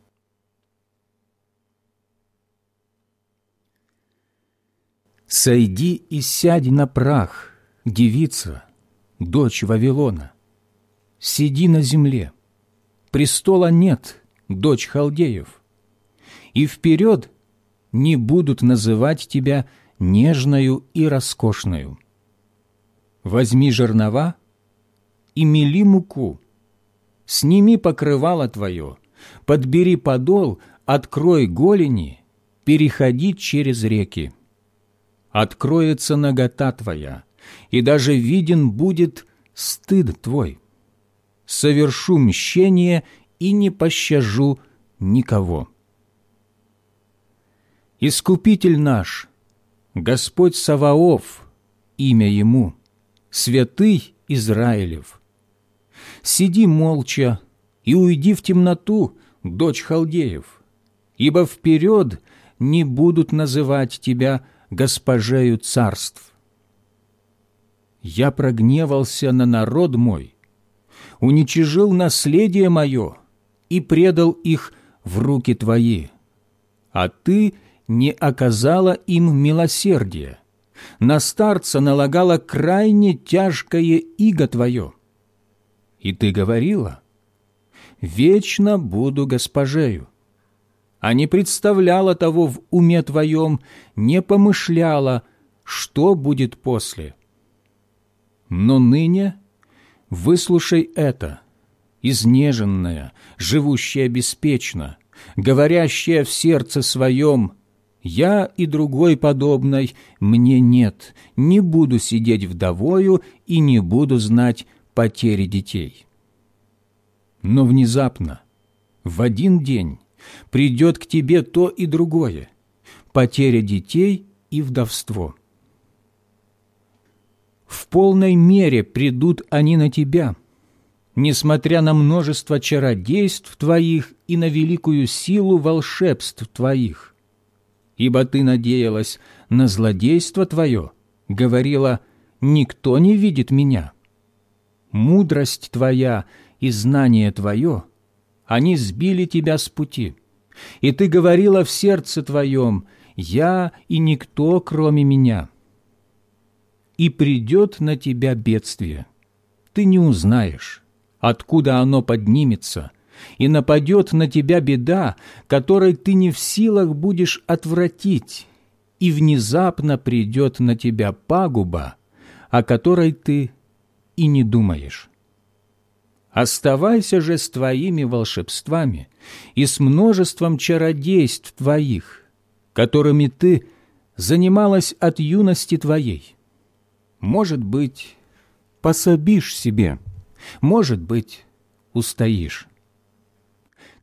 «Сойди и сядь на прах, девица, дочь Вавилона. Сиди на земле, престола нет, дочь халдеев. И вперед не будут называть тебя нежною и роскошною. Возьми жернова — и мели муку. Сними покрывало твое, подбери подол, открой голени, переходи через реки. Откроется нагота твоя, и даже виден будет стыд твой. Совершу мщение и не пощажу никого. Искупитель наш, Господь Саваоф, имя Ему, Святый Израилев. Сиди молча и уйди в темноту, дочь халдеев, ибо вперед не будут называть тебя госпожею царств. Я прогневался на народ мой, уничижил наследие мое и предал их в руки твои, а ты не оказала им милосердия, на старца налагала крайне тяжкое иго твое. И ты говорила, «Вечно буду госпожею», а не представляла того в уме твоем, не помышляла, что будет после. Но ныне выслушай это, изнеженная, живущая беспечно, говорящая в сердце своем, «Я и другой подобной мне нет, не буду сидеть вдовою и не буду знать потери детей». Но внезапно, в один день, придет к тебе то и другое – потеря детей и вдовство. В полной мере придут они на тебя, несмотря на множество чародейств твоих и на великую силу волшебств твоих. Ибо ты надеялась на злодейство твое, говорила, никто не видит меня. Мудрость твоя и знание твое, они сбили тебя с пути и ты говорила в сердце твоем, «Я и никто, кроме меня». И придет на тебя бедствие. Ты не узнаешь, откуда оно поднимется, и нападет на тебя беда, которой ты не в силах будешь отвратить, и внезапно придет на тебя пагуба, о которой ты и не думаешь. Оставайся же с твоими волшебствами и с множеством чародейств твоих, которыми ты занималась от юности твоей. Может быть, пособишь себе, может быть, устоишь.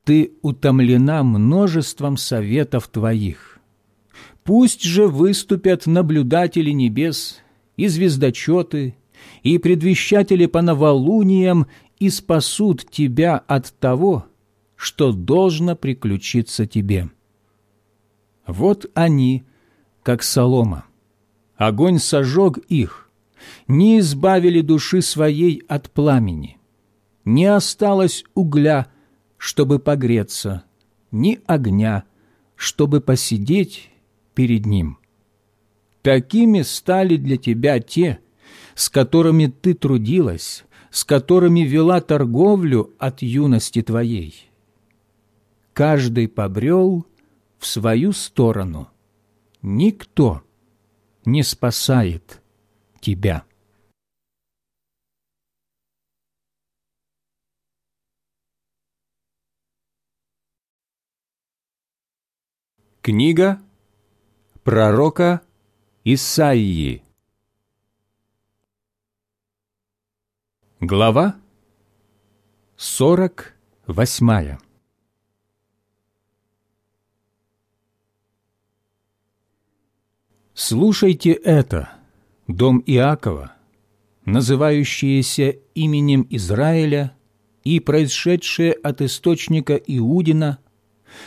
Ты утомлена множеством советов твоих. Пусть же выступят наблюдатели небес и звездочеты, и предвещатели по новолуниям и спасут тебя от того, что должно приключиться тебе. Вот они, как солома. Огонь сожег их, не избавили души своей от пламени. Не осталось угля, чтобы погреться, ни огня, чтобы посидеть перед ним. Такими стали для тебя те, с которыми ты трудилась, с которыми вела торговлю от юности твоей. Каждый побрел в свою сторону. Никто не спасает тебя. Книга пророка Исаии Глава сорок восьмая. Слушайте это, дом Иакова, называющиеся именем Израиля и происшедшие от источника Иудина,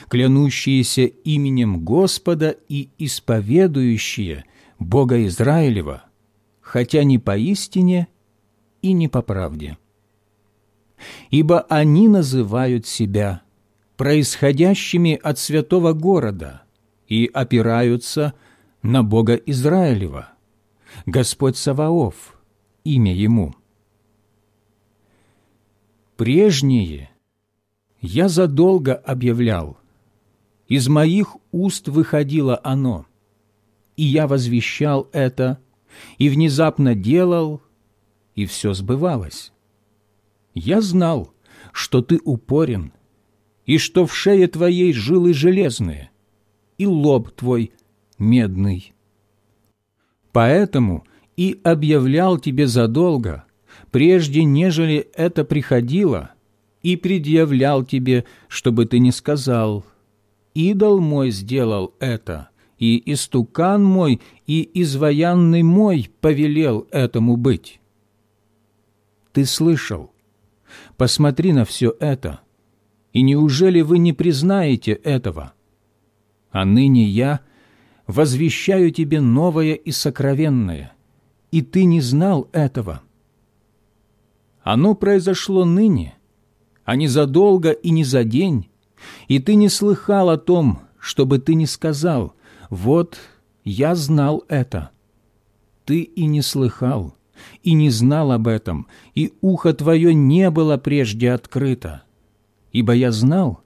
клянущиеся именем Господа и исповедующие Бога Израилева, хотя не поистине – и не по правде. Ибо они называют себя происходящими от святого города и опираются на Бога Израилева, Господь Саваоф, имя Ему. Прежние я задолго объявлял, из моих уст выходило оно, и я возвещал это, и внезапно делал, и все сбывалось. Я знал, что ты упорен, и что в шее твоей жилы железные, и лоб твой медный. Поэтому и объявлял тебе задолго, прежде нежели это приходило, и предъявлял тебе, чтобы ты не сказал, «Идол мой сделал это», и истукан мой, и изваянный мой повелел этому быть. Ты слышал? Посмотри на все это, и неужели вы не признаете этого? А ныне я возвещаю тебе новое и сокровенное, и ты не знал этого. Оно произошло ныне, а не задолго и не за день, и ты не слыхал о том, чтобы ты не сказал, «Вот, я знал это». Ты и не слыхал, и не знал об этом, и ухо твое не было прежде открыто. Ибо я знал,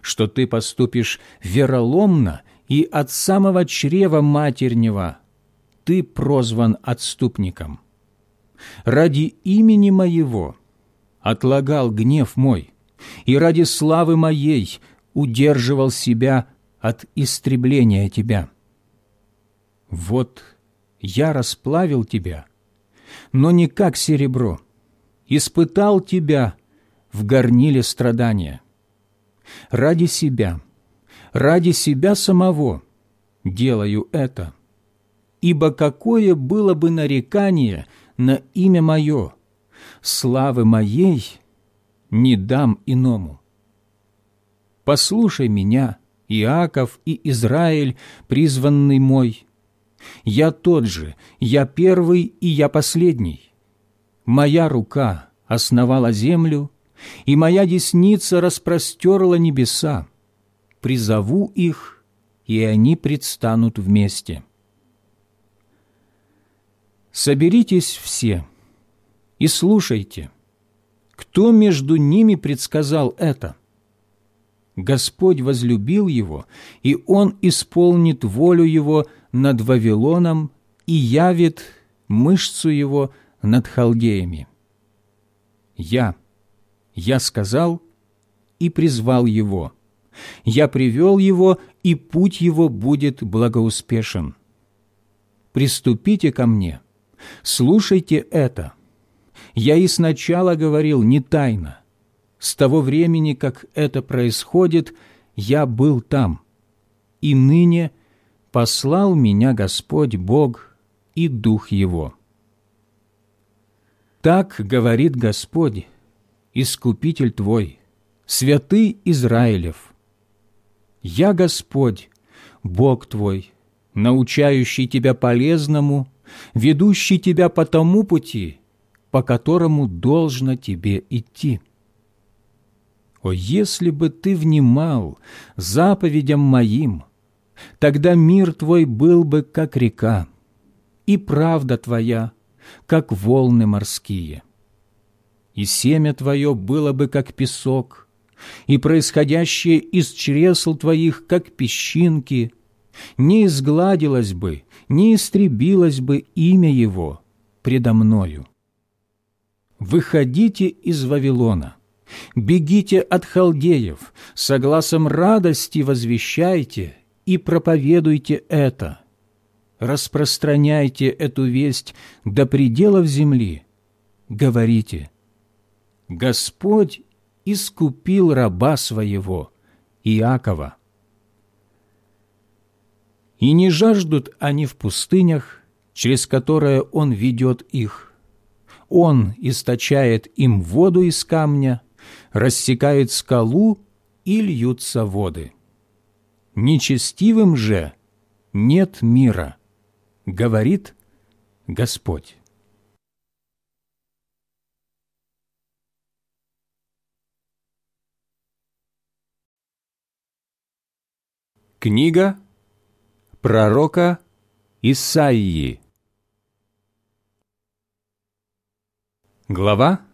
что ты поступишь вероломно, и от самого чрева матернего ты прозван отступником. Ради имени моего отлагал гнев мой, и ради славы моей удерживал себя от истребления тебя. Вот я расплавил тебя, но не как серебро, испытал тебя в горниле страдания. Ради себя, ради себя самого делаю это, ибо какое было бы нарекание на имя мое, славы моей не дам иному. Послушай меня, Иаков и Израиль, призванный мой. Я тот же, я первый и я последний. Моя рука основала землю, и моя десница распростерла небеса. Призову их, и они предстанут вместе. Соберитесь все и слушайте, кто между ними предсказал это – Господь возлюбил его, и Он исполнит волю его над Вавилоном и явит мышцу его над халдеями. Я, я сказал и призвал его. Я привел его, и путь его будет благоуспешен. Приступите ко мне, слушайте это. Я и сначала говорил не тайно, с того времени, как это происходит, я был там, и ныне послал меня Господь Бог и Дух Его. Так говорит Господь, Искупитель твой, святый Израилев. Я Господь, Бог твой, научающий тебя полезному, ведущий тебя по тому пути, по которому должно тебе идти. О, если бы ты внимал заповедям моим, тогда мир твой был бы, как река, и правда твоя, как волны морские. И семя твое было бы, как песок, и происходящее из чресл твоих, как песчинки, не изгладилось бы, не истребилось бы имя его предо мною. Выходите из Вавилона» Бегите от халдеев, согласом радости возвещайте и проповедуйте это. Распространяйте эту весть до пределов земли. Говорите, Господь искупил раба своего, Иакова. И не жаждут они в пустынях, через которые Он ведет их. Он источает им воду из камня – рассекает скалу и льются воды. Нечестивым же нет мира, говорит Господь. Книга пророка Исаии Глава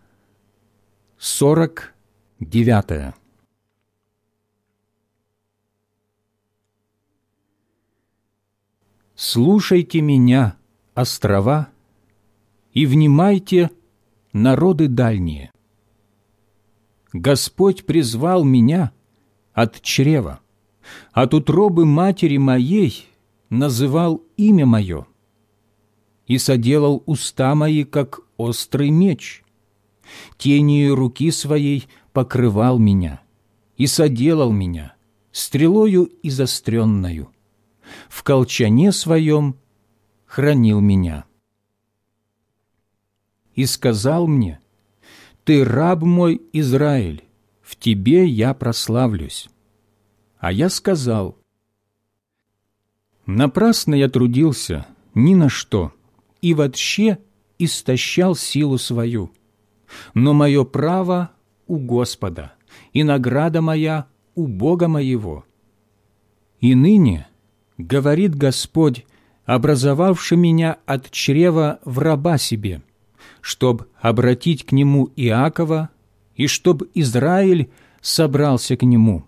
сорок девятое «Слушайте меня, острова, и внимайте, народы дальние. Господь призвал меня от чрева, от утробы матери моей называл имя мое. и соделал уста мои, как острый меч. Тенью руки своей покрывал меня и соделал меня стрелою изостренною. В колчане своем хранил меня. И сказал мне, «Ты раб мой, Израиль, в тебе я прославлюсь». А я сказал, «Напрасно я трудился, ни на что, и вообще истощал силу свою, но мое право у Господа, и награда моя у Бога моего. И ныне, говорит Господь, образовавший меня от чрева в раба себе, чтоб обратить к нему Иакова и чтоб Израиль собрался к нему.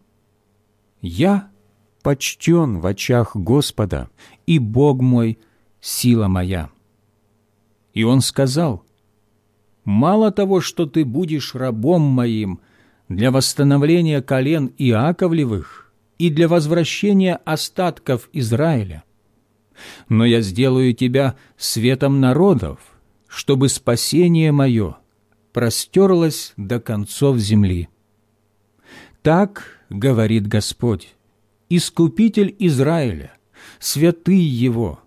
Я почтен в очах Господа, и Бог мой — сила моя». И он сказал, «Мало того, что ты будешь рабом моим для восстановления колен Иаковлевых и для возвращения остатков Израиля, но я сделаю тебя светом народов, чтобы спасение мое простерлось до концов земли. Так говорит Господь, Искупитель Израиля, святый Его,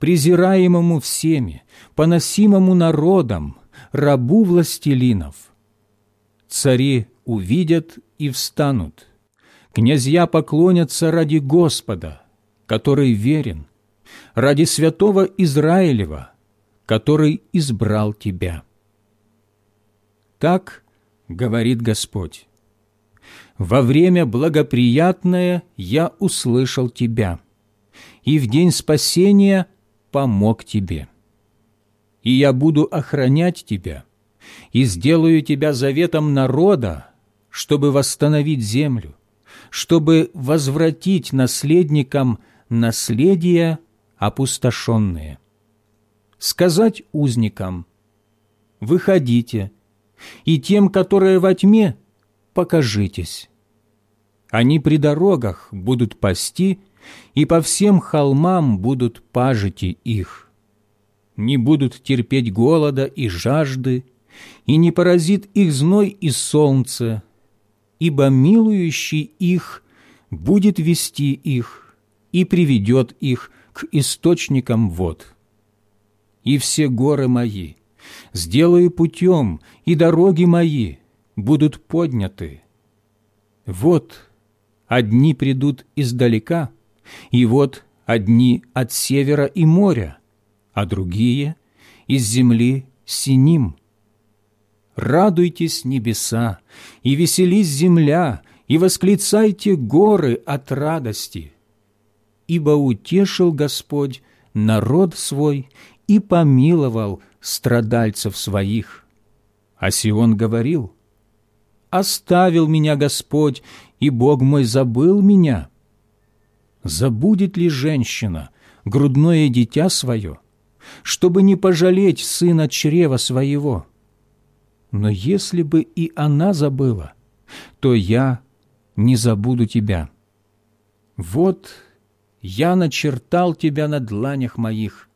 презираемому всеми, поносимому народом, рабу властелинов. Цари увидят и встанут, князья поклонятся ради Господа, который верен, ради святого Израилева, который избрал тебя. Так говорит Господь. Во время благоприятное я услышал тебя, и в день спасения помог тебе. И я буду охранять тебя, и сделаю тебя заветом народа, чтобы восстановить землю, чтобы возвратить наследникам наследие опустошенные. Сказать узникам, «Выходите», и тем, которые во тьме, покажитесь. Они при дорогах будут пасти, и по всем холмам будут пажити их. Не будут терпеть голода и жажды, и не поразит их зной и солнце, ибо милующий их будет вести их и приведет их к источникам вод. И все горы мои сделаю путем, и дороги мои будут подняты. Вот одни придут издалека, и вот одни от севера и моря, а другие — из земли синим. Радуйтесь небеса, и веселись земля, и восклицайте горы от радости, ибо утешил Господь народ свой и помиловал страдальцев своих. А Сион говорил, «Оставил меня Господь, и Бог мой забыл меня». Забудет ли женщина грудное дитя свое, чтобы не пожалеть сына чрева своего? Но если бы и она забыла, то я не забуду тебя. Вот я начертал тебя на дланях моих,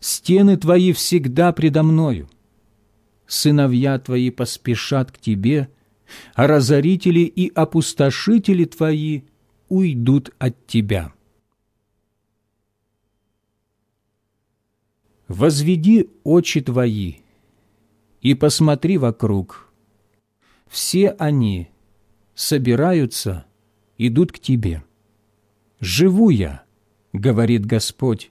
стены твои всегда предо мною. Сыновья твои поспешат к тебе, а разорители и опустошители твои уйдут от тебя. Возведи очи твои и посмотри вокруг. Все они собираются, идут к тебе. «Живу я», — говорит Господь,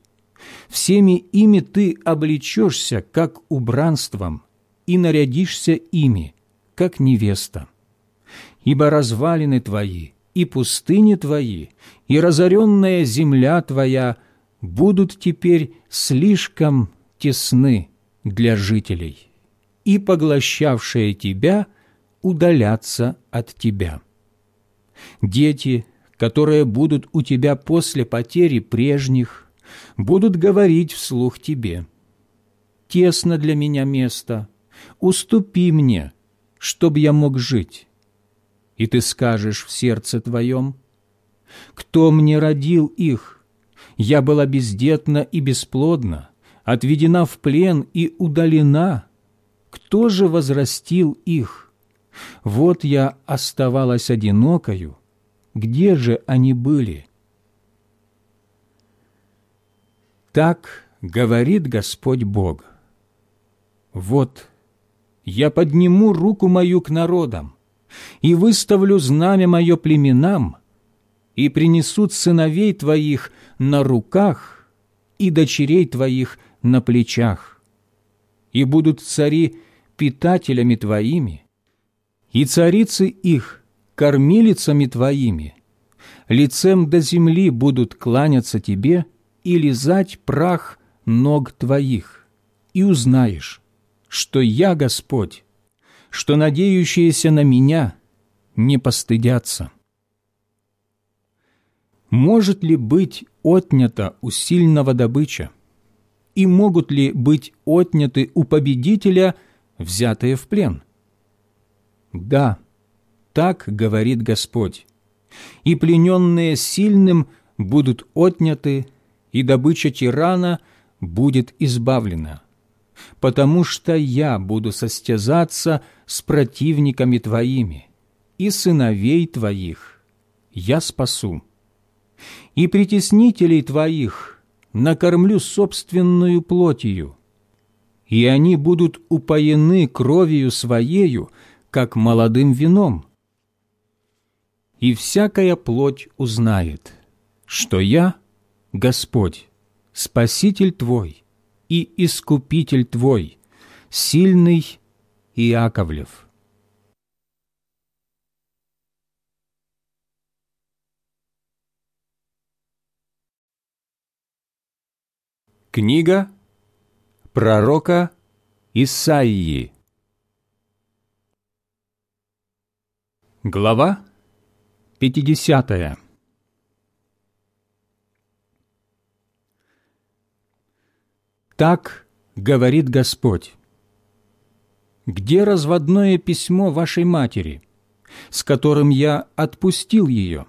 Всеми ими ты облечешься, как убранством, и нарядишься ими, как невеста. Ибо развалины твои, и пустыни твои, и разоренная земля твоя будут теперь слишком тесны для жителей, и поглощавшие тебя удалятся от тебя. Дети, которые будут у тебя после потери прежних, будут говорить вслух тебе. «Тесно для меня место, уступи мне, чтобы я мог жить». И ты скажешь в сердце твоем, «Кто мне родил их? Я была бездетна и бесплодна, отведена в плен и удалена, кто же возрастил их? Вот я оставалась одинокою, где же они были? Так говорит Господь Бог. Вот я подниму руку мою к народам и выставлю знамя мое племенам, и принесут сыновей твоих на руках и дочерей твоих на плечах, и будут цари питателями твоими, и царицы их кормилицами твоими, лицем до земли будут кланяться тебе и лизать прах ног твоих, и узнаешь, что я Господь, что надеющиеся на Меня не постыдятся. Может ли быть отнята у сильного добыча? И могут ли быть отняты у победителя, взятые в плен? Да, так говорит Господь. И плененные сильным будут отняты, и добыча тирана будет избавлена потому что я буду состязаться с противниками твоими, и сыновей твоих я спасу. И притеснителей твоих накормлю собственную плотью, и они будут упоены кровью своею, как молодым вином. И всякая плоть узнает, что я — Господь, Спаситель твой, и Искупитель Твой, сильный Иаковлев. Книга пророка Исаии Глава 50 Так говорит Господь. Где разводное письмо вашей матери, с которым я отпустил ее,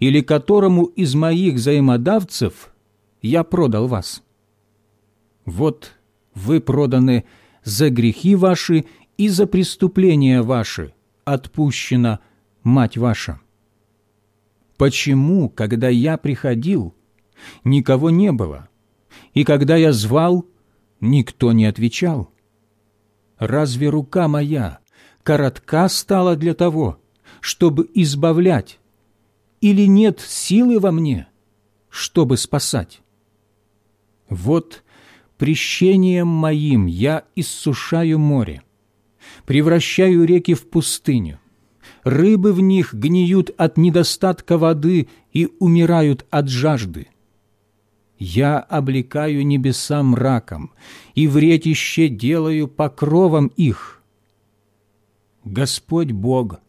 или которому из моих взаимодавцев я продал вас? Вот вы проданы за грехи ваши и за преступления ваши, отпущена мать ваша. Почему, когда я приходил, никого не было, и когда я звал, никто не отвечал. Разве рука моя коротка стала для того, чтобы избавлять, или нет силы во мне, чтобы спасать? Вот прещением моим я иссушаю море, превращаю реки в пустыню, рыбы в них гниют от недостатка воды и умирают от жажды я облекаю небеса мраком, и вретище делаю покровом их. Господь Бог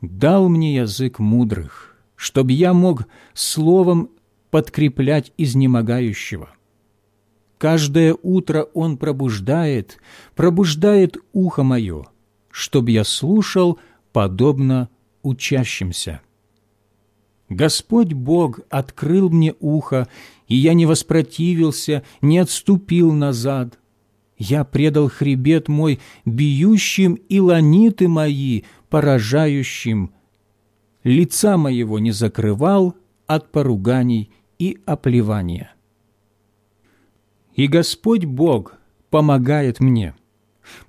дал мне язык мудрых, чтобы я мог словом подкреплять изнемогающего. Каждое утро Он пробуждает, пробуждает ухо мое, чтобы я слушал подобно учащимся. Господь Бог открыл мне ухо, и я не воспротивился, не отступил назад. Я предал хребет мой бьющим и ланиты мои поражающим. Лица моего не закрывал от поруганий и оплевания. И Господь Бог помогает мне,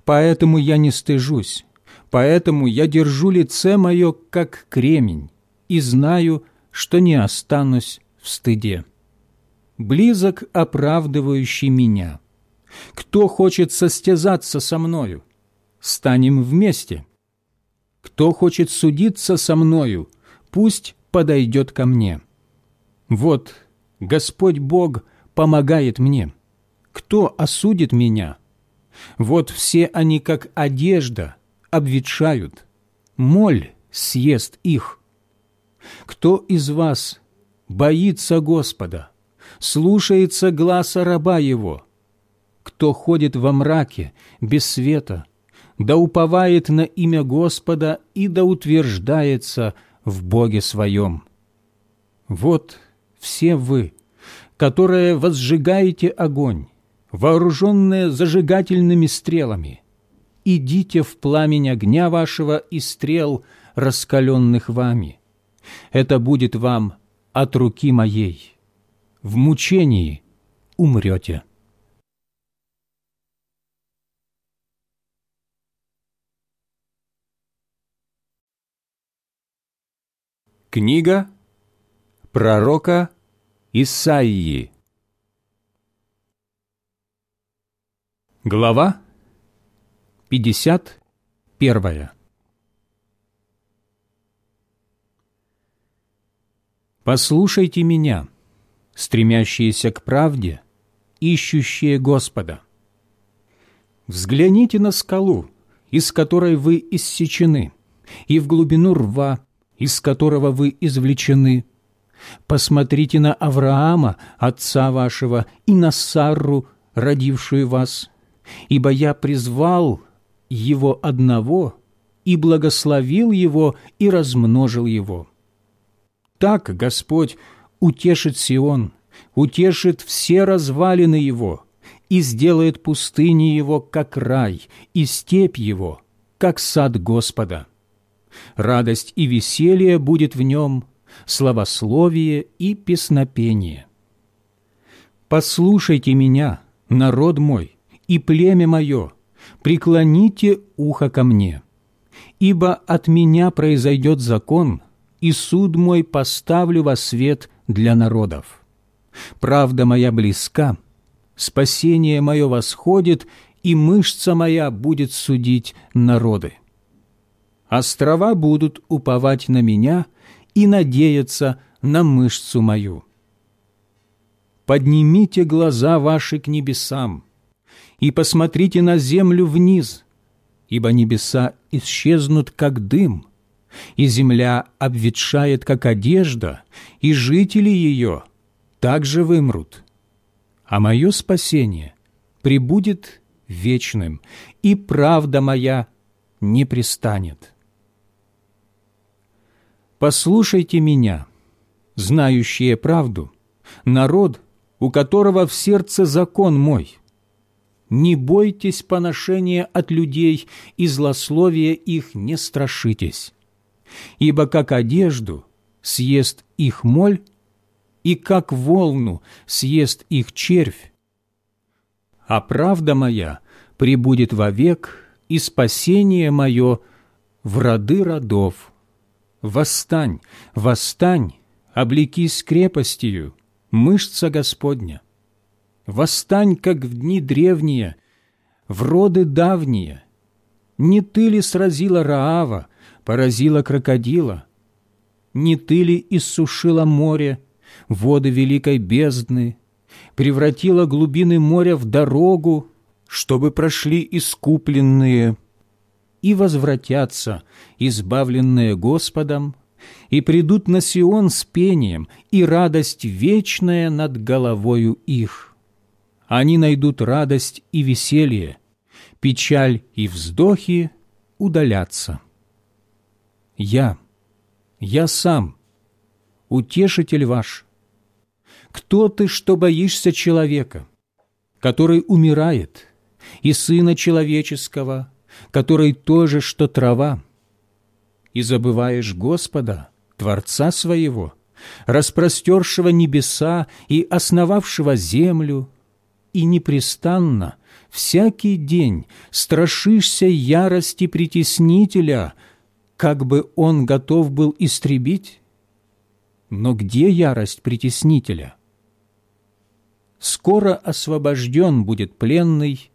поэтому я не стыжусь, поэтому я держу лице мое, как кремень, и знаю, что не останусь в стыде. Близок оправдывающий меня. Кто хочет состязаться со мною? Станем вместе. Кто хочет судиться со мною? Пусть подойдет ко мне. Вот Господь Бог помогает мне. Кто осудит меня? Вот все они, как одежда, обветшают. Моль съест их. Кто из вас боится Господа, слушается гласа раба Его? Кто ходит во мраке, без света, да уповает на имя Господа и да утверждается в Боге своем? Вот все вы, которые возжигаете огонь, вооруженные зажигательными стрелами, идите в пламень огня вашего и стрел, раскаленных вами. Это будет вам от руки моей. В мучении умрете». Книга пророка Исаии Глава 51 «Послушайте меня, стремящиеся к правде, ищущие Господа. Взгляните на скалу, из которой вы иссечены, и в глубину рва, из которого вы извлечены. Посмотрите на Авраама, отца вашего, и на Сарру, родившую вас, ибо я призвал его одного и благословил его и размножил его. Так Господь утешит Сион, утешит все развалины его и сделает пустыни его, как рай, и степь его, как сад Господа радость и веселье будет в нем, славословие и песнопение. Послушайте меня, народ мой, и племя мое, преклоните ухо ко мне, ибо от меня произойдет закон, и суд мой поставлю во свет для народов. Правда моя близка, спасение мое восходит, и мышца моя будет судить народы острова будут уповать на меня и надеяться на мышцу мою. Поднимите глаза ваши к небесам и посмотрите на землю вниз, ибо небеса исчезнут, как дым, и земля обветшает, как одежда, и жители ее также вымрут. А мое спасение пребудет вечным, и правда моя не пристанет. Послушайте меня, знающие правду, народ, у которого в сердце закон мой. Не бойтесь поношения от людей и злословия их не страшитесь, ибо как одежду съест их моль, и как волну съест их червь. А правда моя прибудет вовек, и спасение мое в роды родов» «Восстань, восстань, облекись крепостью, мышца Господня! Восстань, как в дни древние, в роды давние! Не ты ли сразила Раава, поразила крокодила? Не ты ли иссушила море, воды великой бездны, превратила глубины моря в дорогу, чтобы прошли искупленные и возвратятся, избавленные Господом, и придут на Сион с пением, и радость вечная над головою их. Они найдут радость и веселье, печаль и вздохи удалятся. Я, я сам, утешитель ваш. Кто ты, что боишься человека, который умирает, и Сына Человеческого, который тоже, что трава, и забываешь Господа, Творца своего, распростершего небеса и основавшего землю, и непрестанно, всякий день страшишься ярости притеснителя, как бы он готов был истребить? Но где ярость притеснителя? Скоро освобожден будет пленный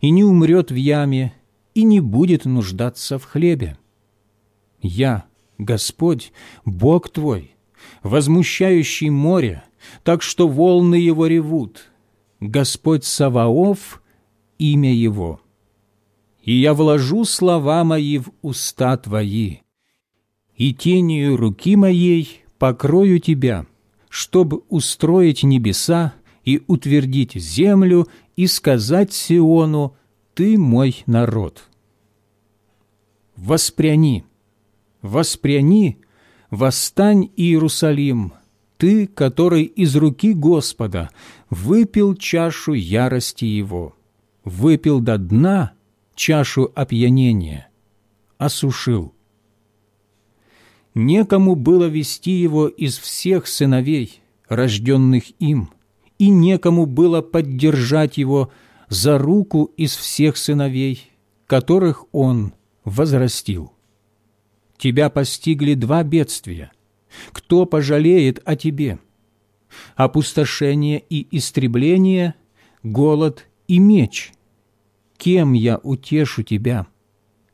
и не умрет в яме, и не будет нуждаться в хлебе. Я, Господь, Бог твой, возмущающий море, так что волны его ревут, Господь Саваоф, имя его. И я вложу слова мои в уста твои, и тенью руки моей покрою тебя, чтобы устроить небеса и утвердить землю и сказать Сиону, «Ты мой народ» воспряни, воспряни, восстань, Иерусалим, ты, который из руки Господа выпил чашу ярости Его, выпил до дна чашу опьянения, осушил. Некому было вести его из всех сыновей, рожденных им, и некому было поддержать его за руку из всех сыновей, которых он возрастил. Тебя постигли два бедствия. Кто пожалеет о тебе? Опустошение и истребление, голод и меч. Кем я утешу тебя?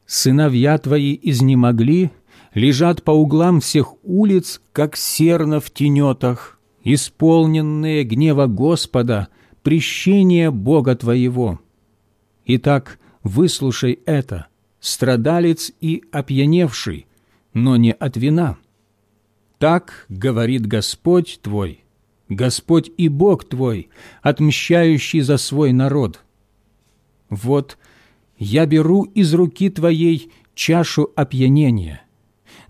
Сыновья твои изнемогли, лежат по углам всех улиц, как серна в тенетах, исполненные гнева Господа, прещения Бога твоего. Итак, выслушай это, страдалец и опьяневший, но не от вина. Так говорит Господь твой, Господь и Бог твой, отмщающий за свой народ. Вот я беру из руки твоей чашу опьянения,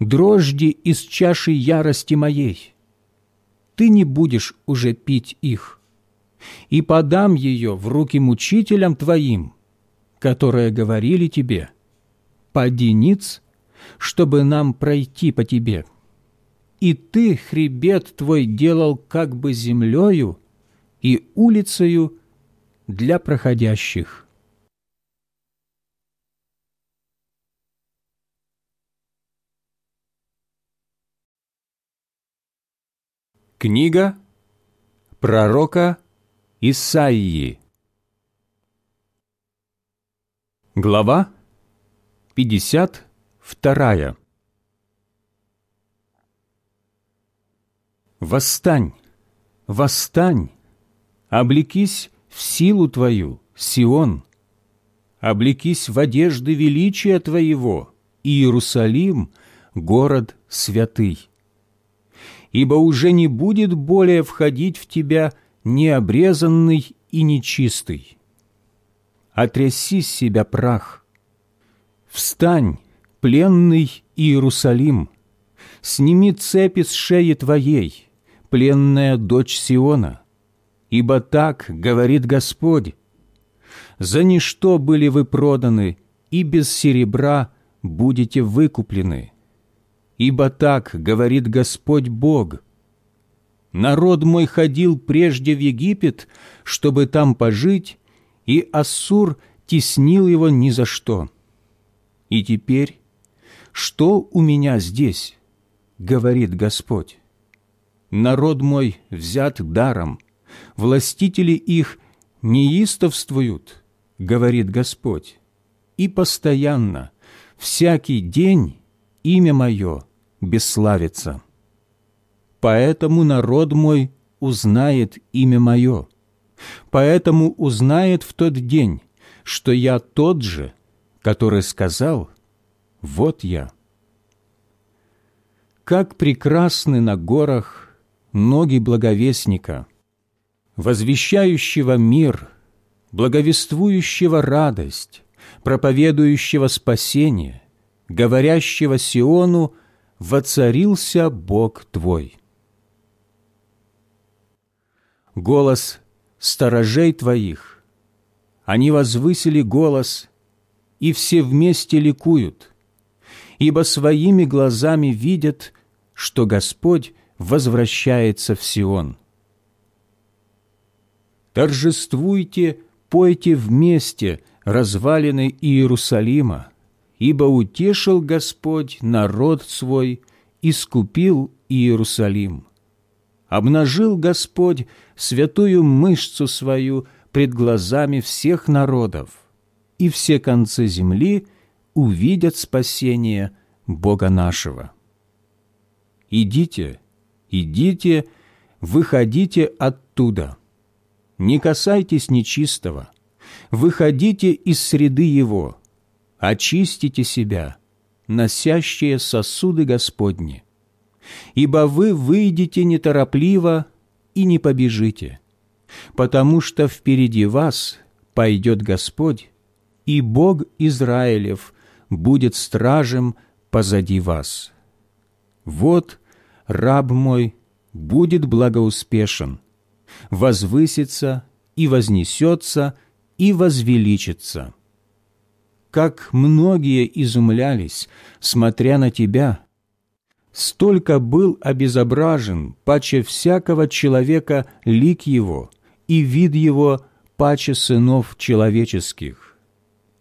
дрожди из чаши ярости моей. Ты не будешь уже пить их, и подам ее в руки мучителям твоим, которые говорили тебе, «Поди ниц, чтобы нам пройти по тебе». И ты хребет твой делал как бы землею и улицею для проходящих. Книга пророка Исаии Глава 52 «Восстань, восстань, облекись в силу Твою, Сион, облекись в одежды величия Твоего, Иерусалим, город святый» ибо уже не будет более входить в тебя необрезанный и нечистый. Отряси с себя прах. Встань, пленный Иерусалим, сними цепи с шеи твоей, пленная дочь Сиона, ибо так говорит Господь, за ничто были вы проданы, и без серебра будете выкуплены. Ибо так говорит Господь Бог. Народ мой ходил прежде в Египет, чтобы там пожить, и Ассур теснил его ни за что. И теперь, что у меня здесь, говорит Господь? Народ мой взят даром, властители их неистовствуют, говорит Господь, и постоянно, всякий день имя мое бесславится. Поэтому народ мой узнает имя мое, поэтому узнает в тот день, что я тот же, который сказал «Вот я». Как прекрасны на горах ноги благовестника, возвещающего мир, благовествующего радость, проповедующего спасение, говорящего Сиону, «Воцарился Бог твой». Голос сторожей твоих, они возвысили голос, и все вместе ликуют, ибо своими глазами видят, что Господь возвращается в Сион. Торжествуйте, пойте вместе развалины Иерусалима, ибо утешил Господь народ свой, искупил Иерусалим. Обнажил Господь святую мышцу свою пред глазами всех народов, и все концы земли увидят спасение Бога нашего. Идите, идите, выходите оттуда. Не касайтесь нечистого, выходите из среды его, очистите себя, носящие сосуды Господни, ибо вы выйдете неторопливо и не побежите, потому что впереди вас пойдет Господь, и Бог Израилев будет стражем позади вас. Вот раб мой будет благоуспешен, возвысится и вознесется и возвеличится. Как многие изумлялись, смотря на Тебя, столько был обезображен, паче всякого человека лик его и вид его паче сынов человеческих.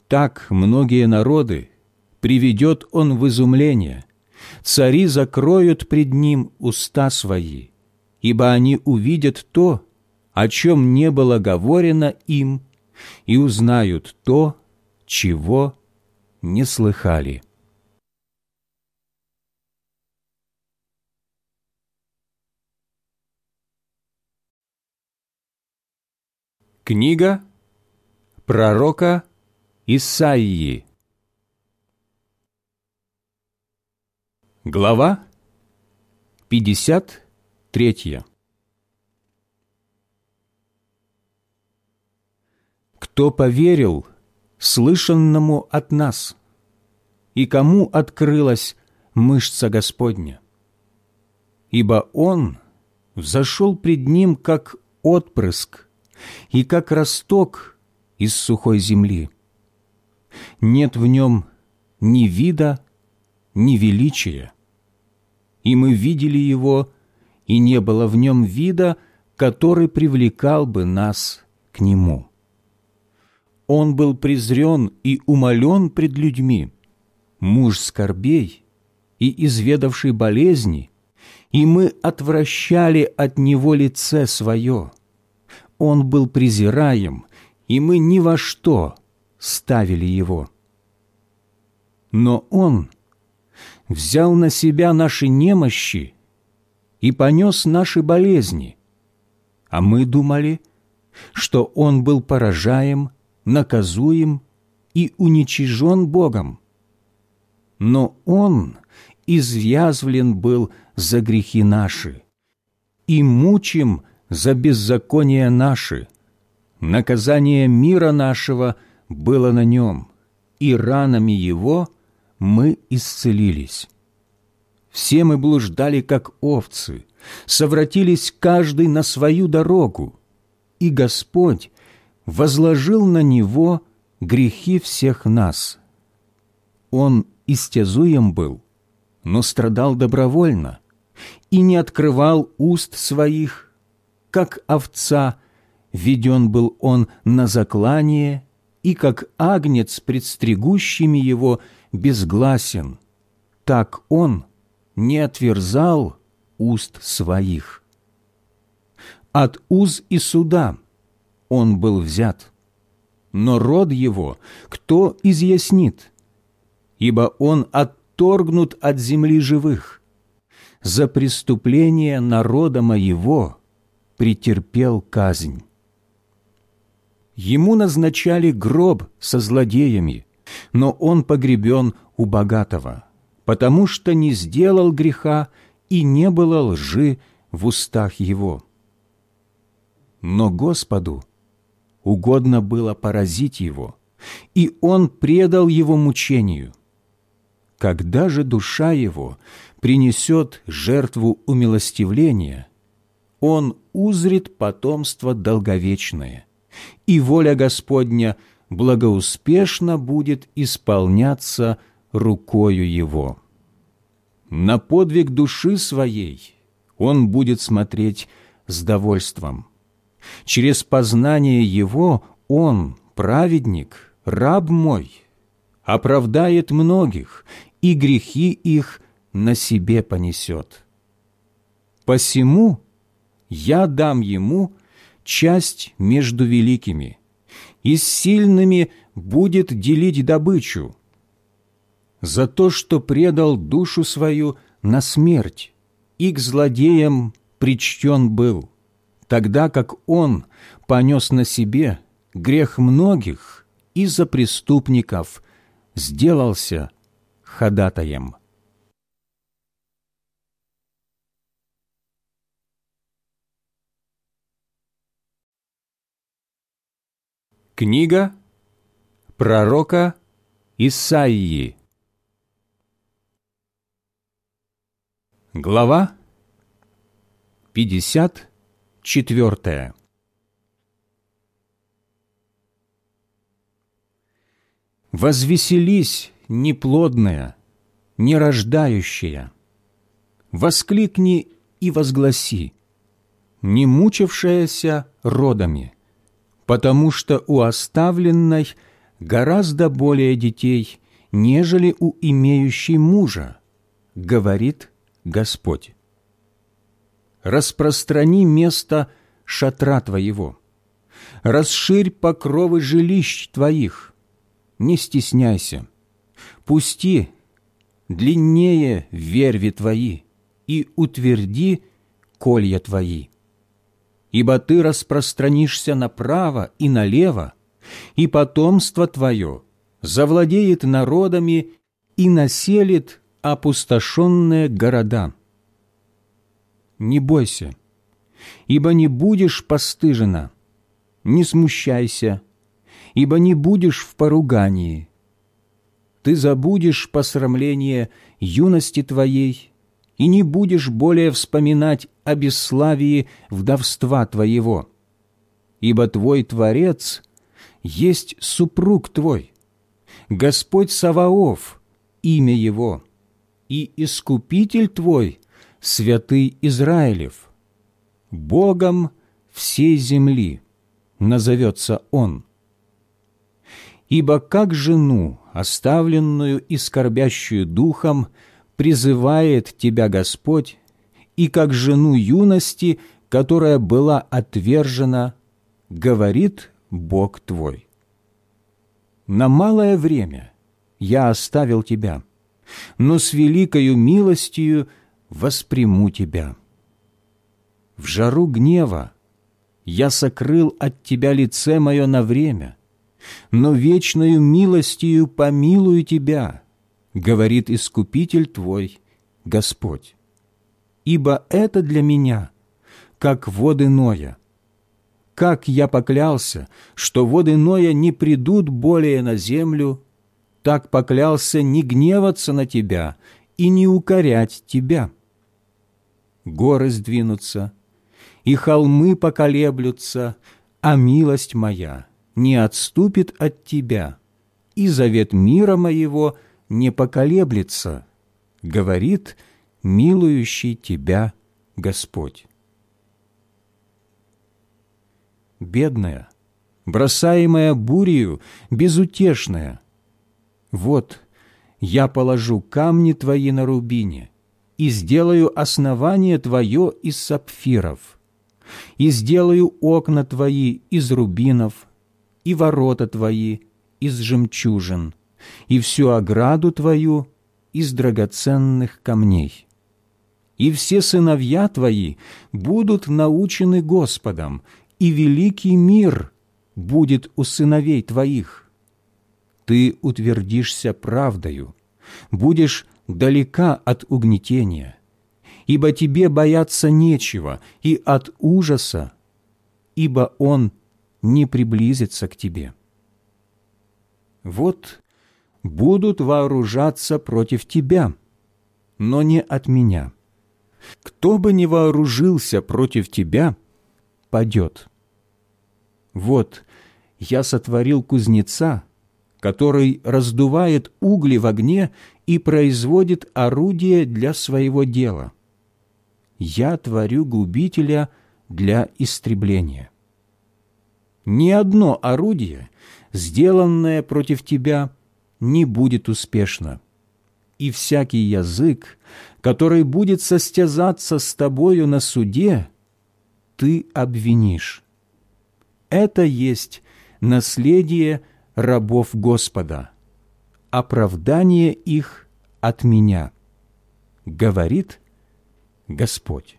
Так многие народы приведет он в изумление, цари закроют пред ним уста свои, ибо они увидят то, о чем не было говорено им, и узнают то, чего не слыхали. Книга пророка Исаии Глава 53 Кто поверил слышанному от нас, и кому открылась мышца Господня? Ибо Он взошел пред Ним, как отпрыск и как росток из сухой земли. Нет в Нем ни вида, ни величия. И мы видели Его, и не было в Нем вида, который привлекал бы нас к Нему. Он был презрен и умолен пред людьми, муж скорбей и изведавший болезни, и мы отвращали от Него лице Свое. Он был презираем, и мы ни во что ставили Его. Но Он взял на себя наши немощи и понес наши болезни, а мы думали, что Он был поражаем наказуем и уничижен Богом. Но Он изъязвлен был за грехи наши и мучим за беззакония наши. Наказание мира нашего было на Нем, и ранами Его мы исцелились. Все мы блуждали, как овцы, совратились каждый на свою дорогу, и Господь возложил на Него грехи всех нас. Он истязуем был, но страдал добровольно и не открывал уст своих, как овца, веден был он на заклание, и как агнец пред стригущими его безгласен, так он не отверзал уст своих. От уз и суда он был взят. Но род его кто изъяснит? Ибо он отторгнут от земли живых. За преступление народа моего претерпел казнь. Ему назначали гроб со злодеями, но он погребен у богатого, потому что не сделал греха и не было лжи в устах его. Но Господу угодно было поразить его, и он предал его мучению. Когда же душа его принесет жертву умилостивления, он узрит потомство долговечное, и воля Господня благоуспешно будет исполняться рукою его. На подвиг души своей он будет смотреть с довольством – Через познание Его Он, праведник, раб мой, оправдает многих, и грехи их на себе понесет. Посему я дам ему часть между великими, и с сильными будет делить добычу. За то, что предал душу свою на смерть, и к злодеям причтен был – тогда как Он понес на себе грех многих и за преступников сделался ходатаем. Книга пророка Исаии. Глава пятьдесят четвертое. Возвеселись, неплодная, нерождающая, воскликни и возгласи, не мучившаяся родами, потому что у оставленной гораздо более детей, нежели у имеющей мужа, говорит Господь. Распространи место шатра твоего, расширь покровы жилищ твоих, не стесняйся, пусти длиннее верви твои и утверди колья твои. Ибо ты распространишься направо и налево, и потомство твое завладеет народами и населит опустошенные города. Не бойся, ибо не будешь постыжена, не смущайся, ибо не будешь в поругании. Ты забудешь посрамление юности твоей и не будешь более вспоминать о бесславии вдовства твоего, ибо твой Творец есть супруг твой, Господь Саваоф, имя Его, и Искупитель твой, святый Израилев, Богом всей земли назовется Он. Ибо как жену, оставленную и скорбящую духом, призывает тебя Господь, и как жену юности, которая была отвержена, говорит Бог твой. На малое время я оставил тебя, но с великою милостью восприму тебя. В жару гнева я сокрыл от тебя лице мое на время, но вечною милостью помилую тебя, говорит Искупитель твой, Господь. Ибо это для меня, как воды Ноя. Как я поклялся, что воды Ноя не придут более на землю, так поклялся не гневаться на тебя и не укорять тебя. Горы сдвинутся, и холмы поколеблются, а милость моя не отступит от тебя, и завет мира моего – не поколеблется, говорит милующий тебя Господь. Бедная, бросаемая бурею, безутешная, вот я положу камни твои на рубине и сделаю основание твое из сапфиров, и сделаю окна твои из рубинов, и ворота твои из жемчужин, и всю ограду твою из драгоценных камней. И все сыновья твои будут научены Господом, и великий мир будет у сыновей твоих. Ты утвердишься правдою, будешь далека от угнетения, ибо тебе бояться нечего, и от ужаса, ибо он не приблизится к тебе. Вот будут вооружаться против тебя, но не от меня. Кто бы ни вооружился против тебя, падет. Вот я сотворил кузнеца, который раздувает угли в огне и производит орудие для своего дела. Я творю губителя для истребления. Ни одно орудие, сделанное против тебя, не будет успешно. И всякий язык, который будет состязаться с тобою на суде, ты обвинишь. Это есть наследие рабов Господа, оправдание их от меня, говорит Господь.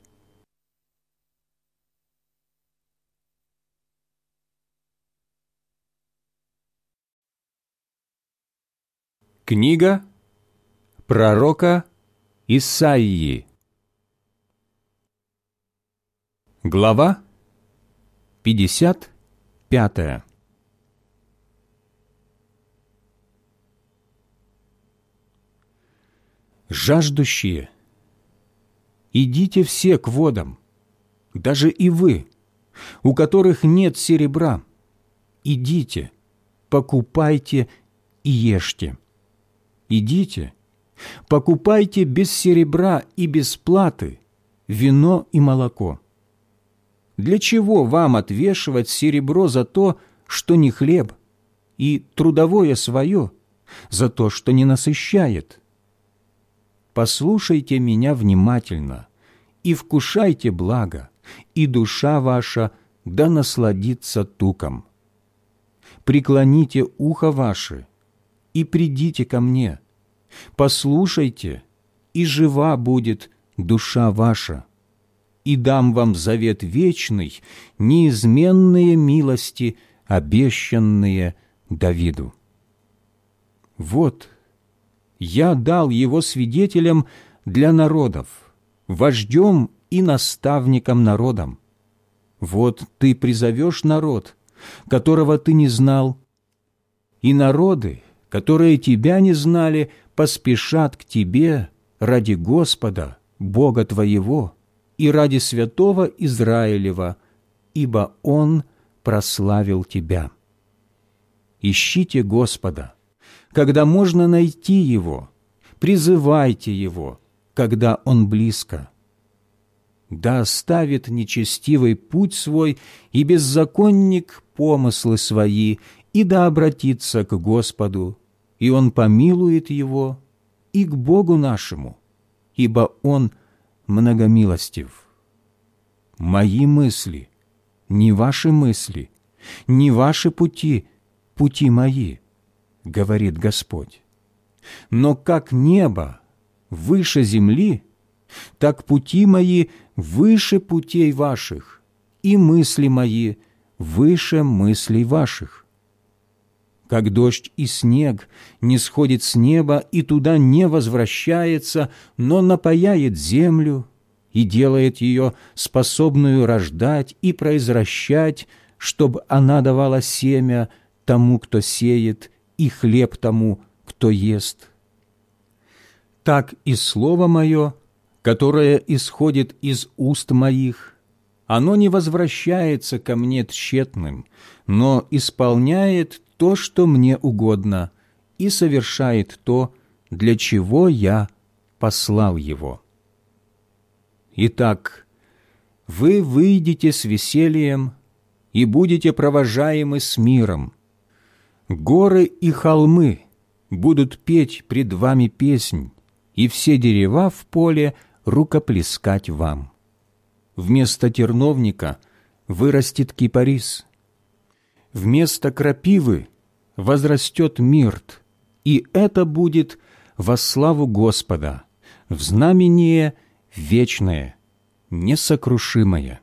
Книга пророка Исаии. Глава 55 Жаждущие, идите все к водам, даже и вы, у которых нет серебра, идите, покупайте и ешьте. Идите, покупайте без серебра и без платы вино и молоко. Для чего вам отвешивать серебро за то, что не хлеб, и трудовое свое за то, что не насыщает? Послушайте меня внимательно и вкушайте благо, и душа ваша да насладится туком. Преклоните ухо ваше и придите ко мне. Послушайте, и жива будет душа ваша, и дам вам завет вечный, неизменные милости, обещанные Давиду. Вот, я дал его свидетелем для народов, вождем и наставником народам. Вот ты призовешь народ, которого ты не знал, и народы, которые тебя не знали, поспешат к тебе ради Господа, Бога твоего, и ради святого Израилева, ибо Он прославил тебя. Ищите Господа, когда можно найти Его, призывайте Его, когда Он близко. Да оставит нечестивый путь свой и беззаконник помыслы свои, и да обратится к Господу, и Он помилует его, и к Богу нашему, ибо Он многомилостив. Мои мысли, не ваши мысли, не ваши пути, пути мои, говорит Господь. Но как небо выше земли, так пути мои выше путей ваших, и мысли мои выше мыслей ваших. Как дождь и снег не сходит с неба и туда не возвращается, но напаяет землю и делает ее способную рождать и произвращать, чтобы она давала семя тому, кто сеет, и хлеб тому, кто ест. Так и слово мое которое исходит из уст моих, оно не возвращается ко мне тщетным, но исполняет то, что мне угодно, и совершает то, для чего я послал его. Итак, вы выйдете с весельем и будете провожаемы с миром. Горы и холмы будут петь пред вами песнь, и все дерева в поле рукоплескать вам. Вместо терновника вырастет кипарис. Вместо крапивы возрастет мирт, и это будет во славу Господа, в знамение вечное, несокрушимое.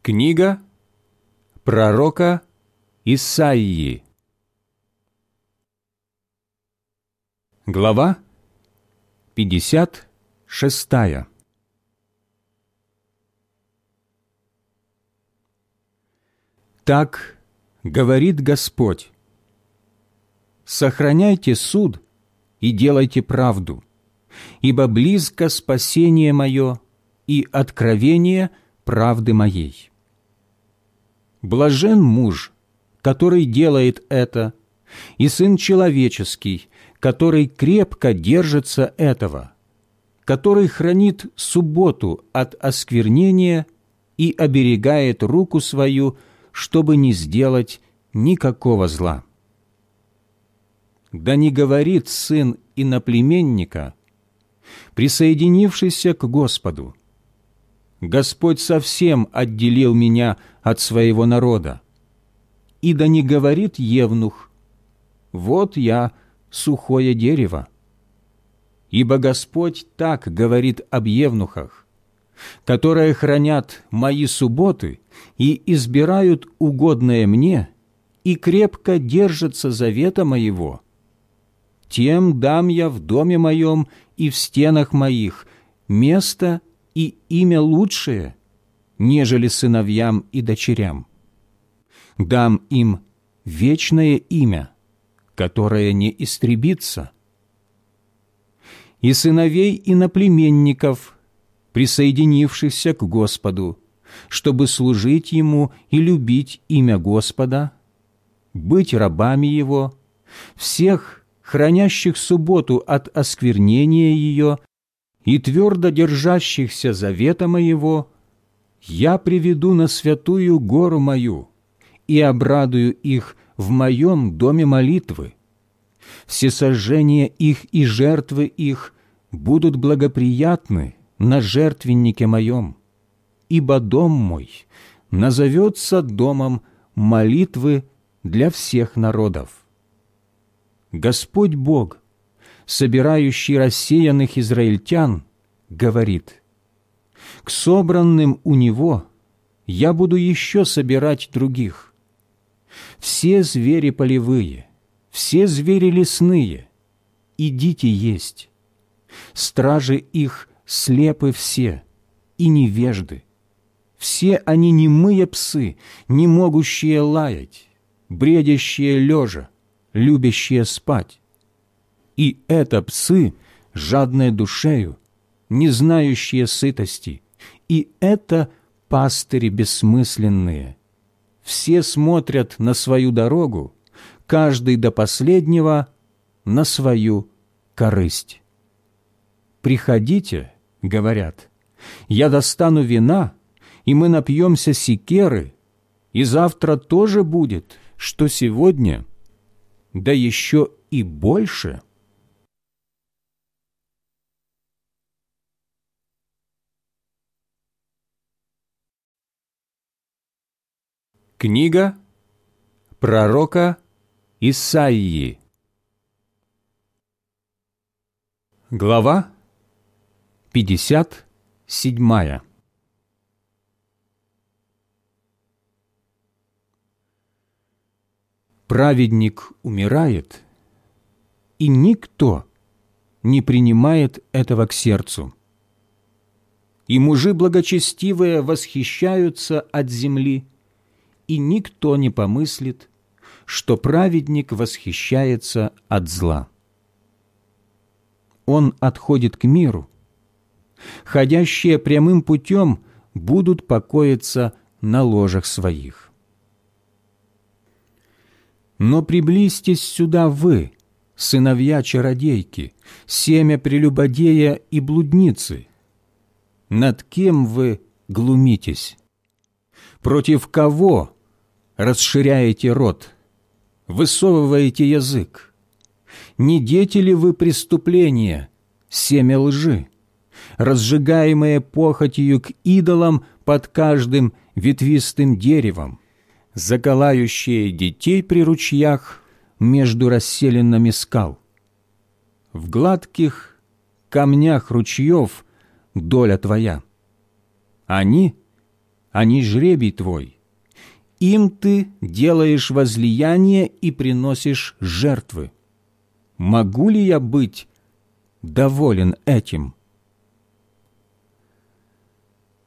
Книга пророка Исаии. Глава 56. Так говорит Господь, «Сохраняйте суд и делайте правду, ибо близко спасение мое и откровение правды моей. Блажен муж, который делает это, и Сын Человеческий, который крепко держится этого, который хранит субботу от осквернения и оберегает руку свою, чтобы не сделать никакого зла. Да не говорит сын иноплеменника, присоединившийся к Господу, «Господь совсем отделил меня от своего народа, и да не говорит Евнух, «Вот я, сухое дерево». Ибо Господь так говорит об Евнухах, которые хранят мои субботы и избирают угодное мне и крепко держатся завета моего. Тем дам я в доме моем и в стенах моих место и имя лучшее, нежели сыновьям и дочерям дам им вечное имя, которое не истребится. И сыновей иноплеменников, присоединившихся к Господу, чтобы служить Ему и любить имя Господа, быть рабами Его, всех, хранящих субботу от осквернения ее и твердо держащихся завета моего, я приведу на святую гору мою и обрадую их в моем доме молитвы. Всесожжения их и жертвы их будут благоприятны на жертвеннике моем, ибо дом мой назовется домом молитвы для всех народов. Господь Бог, собирающий рассеянных израильтян, говорит, «К собранным у Него я буду еще собирать других. Все звери полевые, все звери лесные, идите есть. Стражи их слепы все и невежды. Все они немые псы, не могущие лаять, бредящие лежа, любящие спать. И это псы, жадные душею, не знающие сытости, и это пастыри бессмысленные. Все смотрят на свою дорогу, каждый до последнего на свою корысть. «Приходите», — говорят, — «я достану вина, и мы напьемся секеры, и завтра тоже будет, что сегодня, да еще и больше». Книга пророка Исаии. Глава 57 Праведник умирает, и никто не принимает этого к сердцу. И мужи благочестивые восхищаются от земли, и никто не помыслит, что праведник восхищается от зла. Он отходит к миру. Ходящие прямым путем будут покоиться на ложах своих. Но приблизьтесь сюда вы, сыновья чародейки, семя прелюбодея и блудницы. Над кем вы глумитесь? Против кого расширяете рот, высовываете язык? Не дети ли вы преступления, семя лжи, разжигаемое похотью к идолам под каждым ветвистым деревом, заколающие детей при ручьях между расселенными скал? В гладких камнях ручьев доля твоя. Они, они жребий твой, им ты делаешь возлияние и приносишь жертвы. Могу ли я быть доволен этим?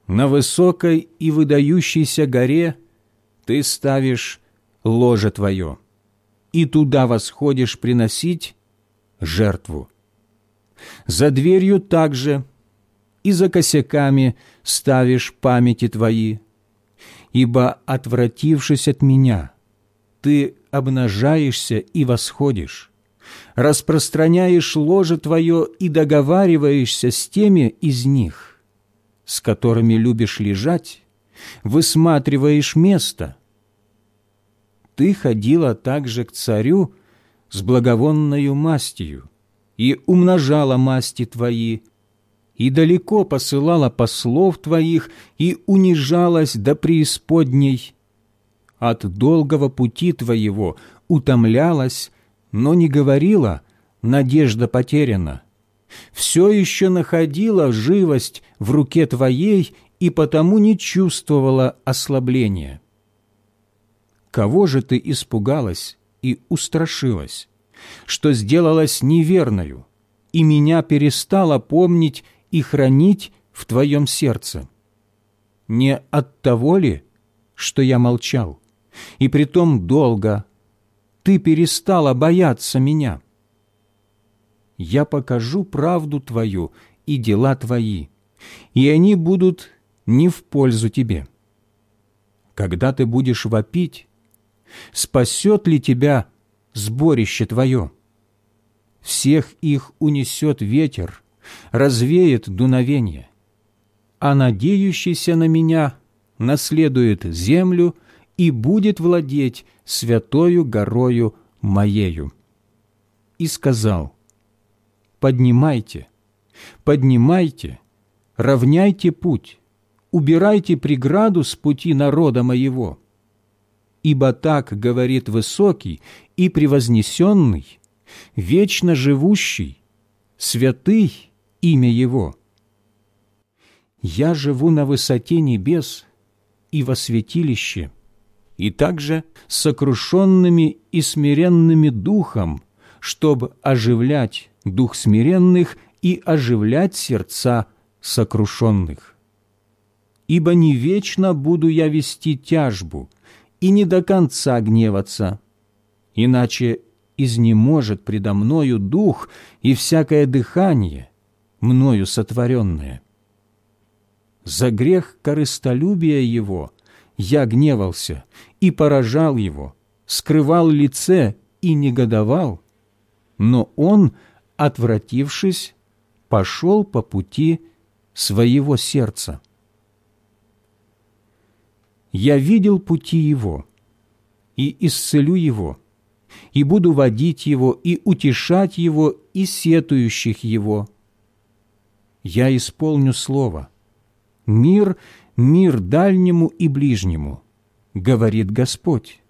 На высокой и выдающейся горе ты ставишь ложе твое, и туда восходишь приносить жертву. За дверью также и за косяками ставишь памяти твои, ибо, отвратившись от меня, ты обнажаешься и восходишь, распространяешь ложе твое и договариваешься с теми из них, с которыми любишь лежать, высматриваешь место. Ты ходила также к царю с благовонною мастью и умножала масти твои, и далеко посылала послов Твоих и унижалась до преисподней. От долгого пути Твоего утомлялась, но не говорила «надежда потеряна». Все еще находила живость в руке Твоей и потому не чувствовала ослабления. Кого же Ты испугалась и устрашилась, что сделалась неверною, и меня перестала помнить и хранить в твоем сердце. Не от того ли, что я молчал, и притом долго, ты перестала бояться меня? Я покажу правду Твою и дела Твои, и они будут не в пользу тебе. Когда ты будешь вопить, спасет ли тебя сборище твое? Всех их унесет ветер, развеет дуновение, а надеющийся на меня наследует землю и будет владеть святою горою моею. И сказал, «Поднимайте, поднимайте, равняйте путь, убирайте преграду с пути народа моего. Ибо так говорит высокий и превознесенный, вечно живущий, святый имя Его. Я живу на высоте небес и во святилище, и также сокрушенными и смиренными духом, чтобы оживлять дух смиренных и оживлять сердца сокрушенных. Ибо не вечно буду я вести тяжбу и не до конца гневаться, иначе изнеможет предо мною дух и всякое дыхание, мною сотворенное. За грех корыстолюбия его я гневался и поражал его, скрывал лице и негодовал, но он, отвратившись, пошел по пути своего сердца. Я видел пути его и исцелю его, и буду водить его и утешать его и сетующих его. Я исполню слово. Мир, мир дальнему и ближнему, говорит Господь,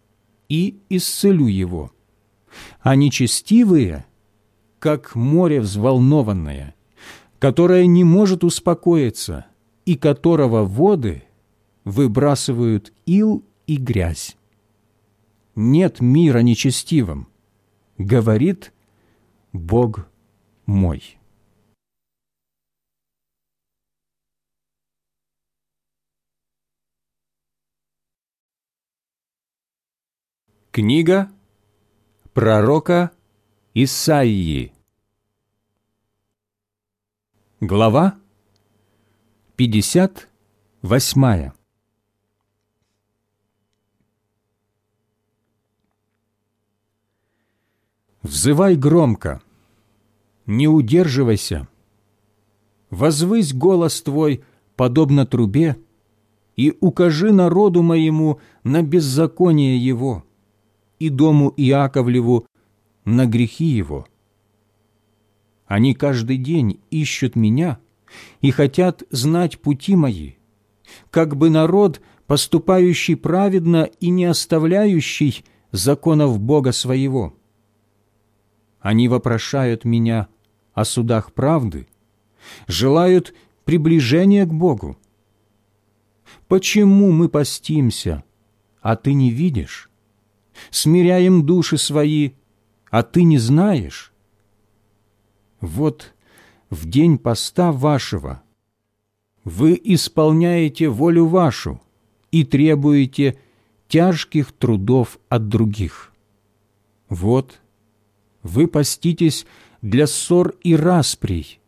и исцелю его. А нечестивые, как море взволнованное, которое не может успокоиться, и которого воды выбрасывают ил и грязь. Нет мира нечестивым, говорит Бог мой. Книга пророка Исаии. Глава 58 Взывай громко, не удерживайся. Возвысь голос твой, подобно трубе, и укажи народу моему на беззаконие его, и дому Иаковлеву на грехи его. Они каждый день ищут меня и хотят знать пути мои, как бы народ, поступающий праведно и не оставляющий законов Бога своего. Они вопрошают меня о судах правды, желают приближения к Богу. Почему мы постимся, а ты не видишь? Смиряем души свои, а ты не знаешь? Вот в день поста вашего вы исполняете волю вашу и требуете тяжких трудов от других. Вот вы поститесь для ссор и расприй,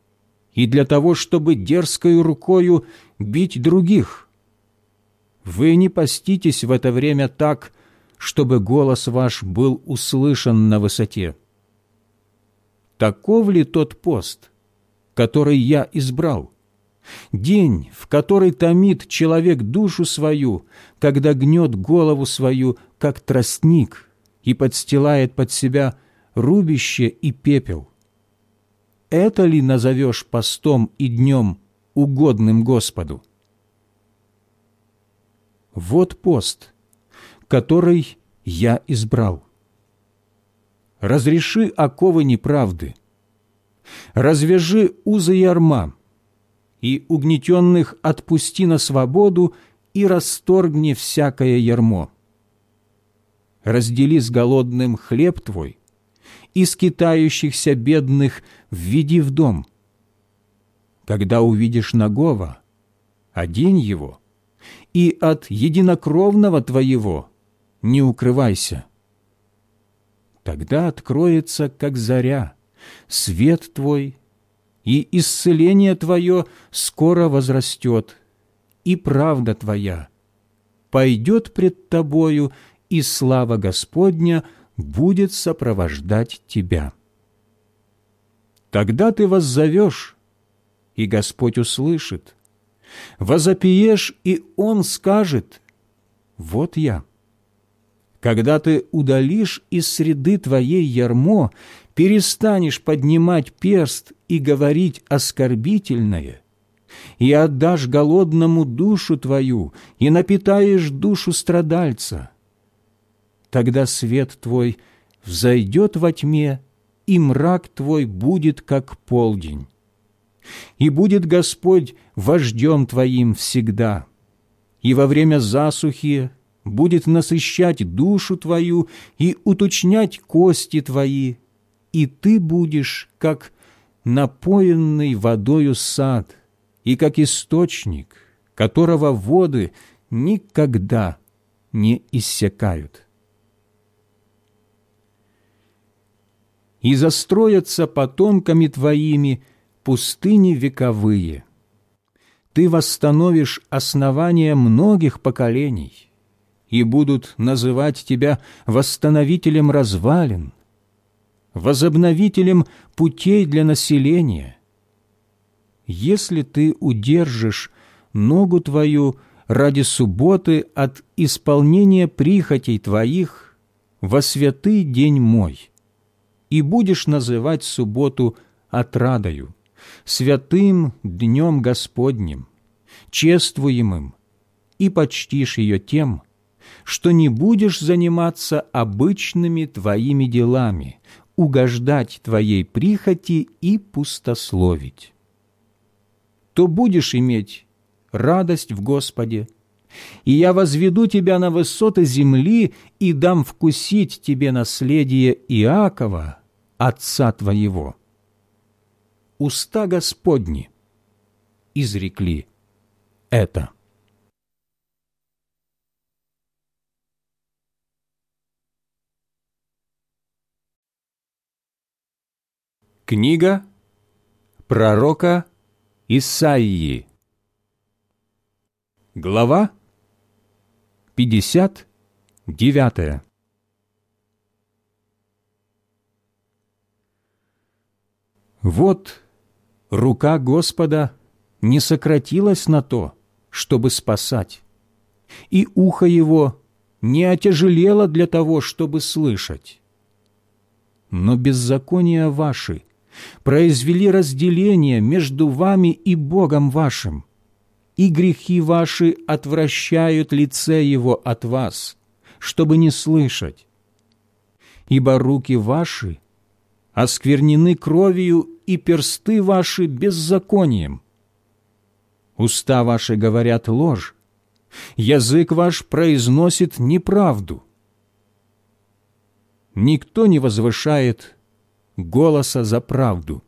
и для того, чтобы дерзкою рукою бить других. Вы не поститесь в это время так, чтобы голос ваш был услышан на высоте таков ли тот пост, который я избрал? День, в который томит человек душу свою, когда гнет голову свою, как тростник, и подстилает под себя рубище и пепел. Это ли назовешь постом и днем угодным Господу? Вот пост, который я избрал разреши оковы неправды, развяжи узы ярма, и угнетенных отпусти на свободу и расторгни всякое ярмо. Раздели с голодным хлеб твой, и скитающихся бедных введи в дом. Когда увидишь нагого, одень его, и от единокровного твоего не укрывайся тогда откроется, как заря, свет Твой, и исцеление Твое скоро возрастет, и правда Твоя пойдет пред Тобою, и слава Господня будет сопровождать Тебя. Тогда Ты воззовешь, и Господь услышит, возопиешь, и Он скажет, «Вот я». Когда ты удалишь из среды твоей ярмо, перестанешь поднимать перст и говорить оскорбительное, и отдашь голодному душу твою, и напитаешь душу страдальца, тогда свет твой взойдет во тьме, и мрак твой будет, как полдень. И будет Господь вождем твоим всегда, и во время засухи будет насыщать душу твою и уточнять кости твои, и ты будешь, как напоенный водою сад, и как источник, которого воды никогда не иссякают. И застроятся потомками твоими пустыни вековые. Ты восстановишь основания многих поколений, и будут называть тебя восстановителем развалин, возобновителем путей для населения. Если ты удержишь ногу твою ради субботы от исполнения прихотей твоих во святый день мой, и будешь называть субботу отрадою, святым днем Господним, чествуемым, и почтишь ее тем, что не будешь заниматься обычными твоими делами, угождать твоей прихоти и пустословить. То будешь иметь радость в Господе, и я возведу тебя на высоты земли и дам вкусить тебе наследие Иакова, отца твоего. Уста Господни изрекли это. Книга пророка Исаии Глава 59 Вот рука Господа не сократилась на то, чтобы спасать, и ухо его не отяжелело для того, чтобы слышать. Но беззакония ваши – произвели разделение между вами и Богом вашим, и грехи ваши отвращают лице Его от вас, чтобы не слышать. Ибо руки ваши осквернены кровью, и персты ваши беззаконием. Уста ваши говорят ложь, язык ваш произносит неправду. Никто не возвышает голоса за правду,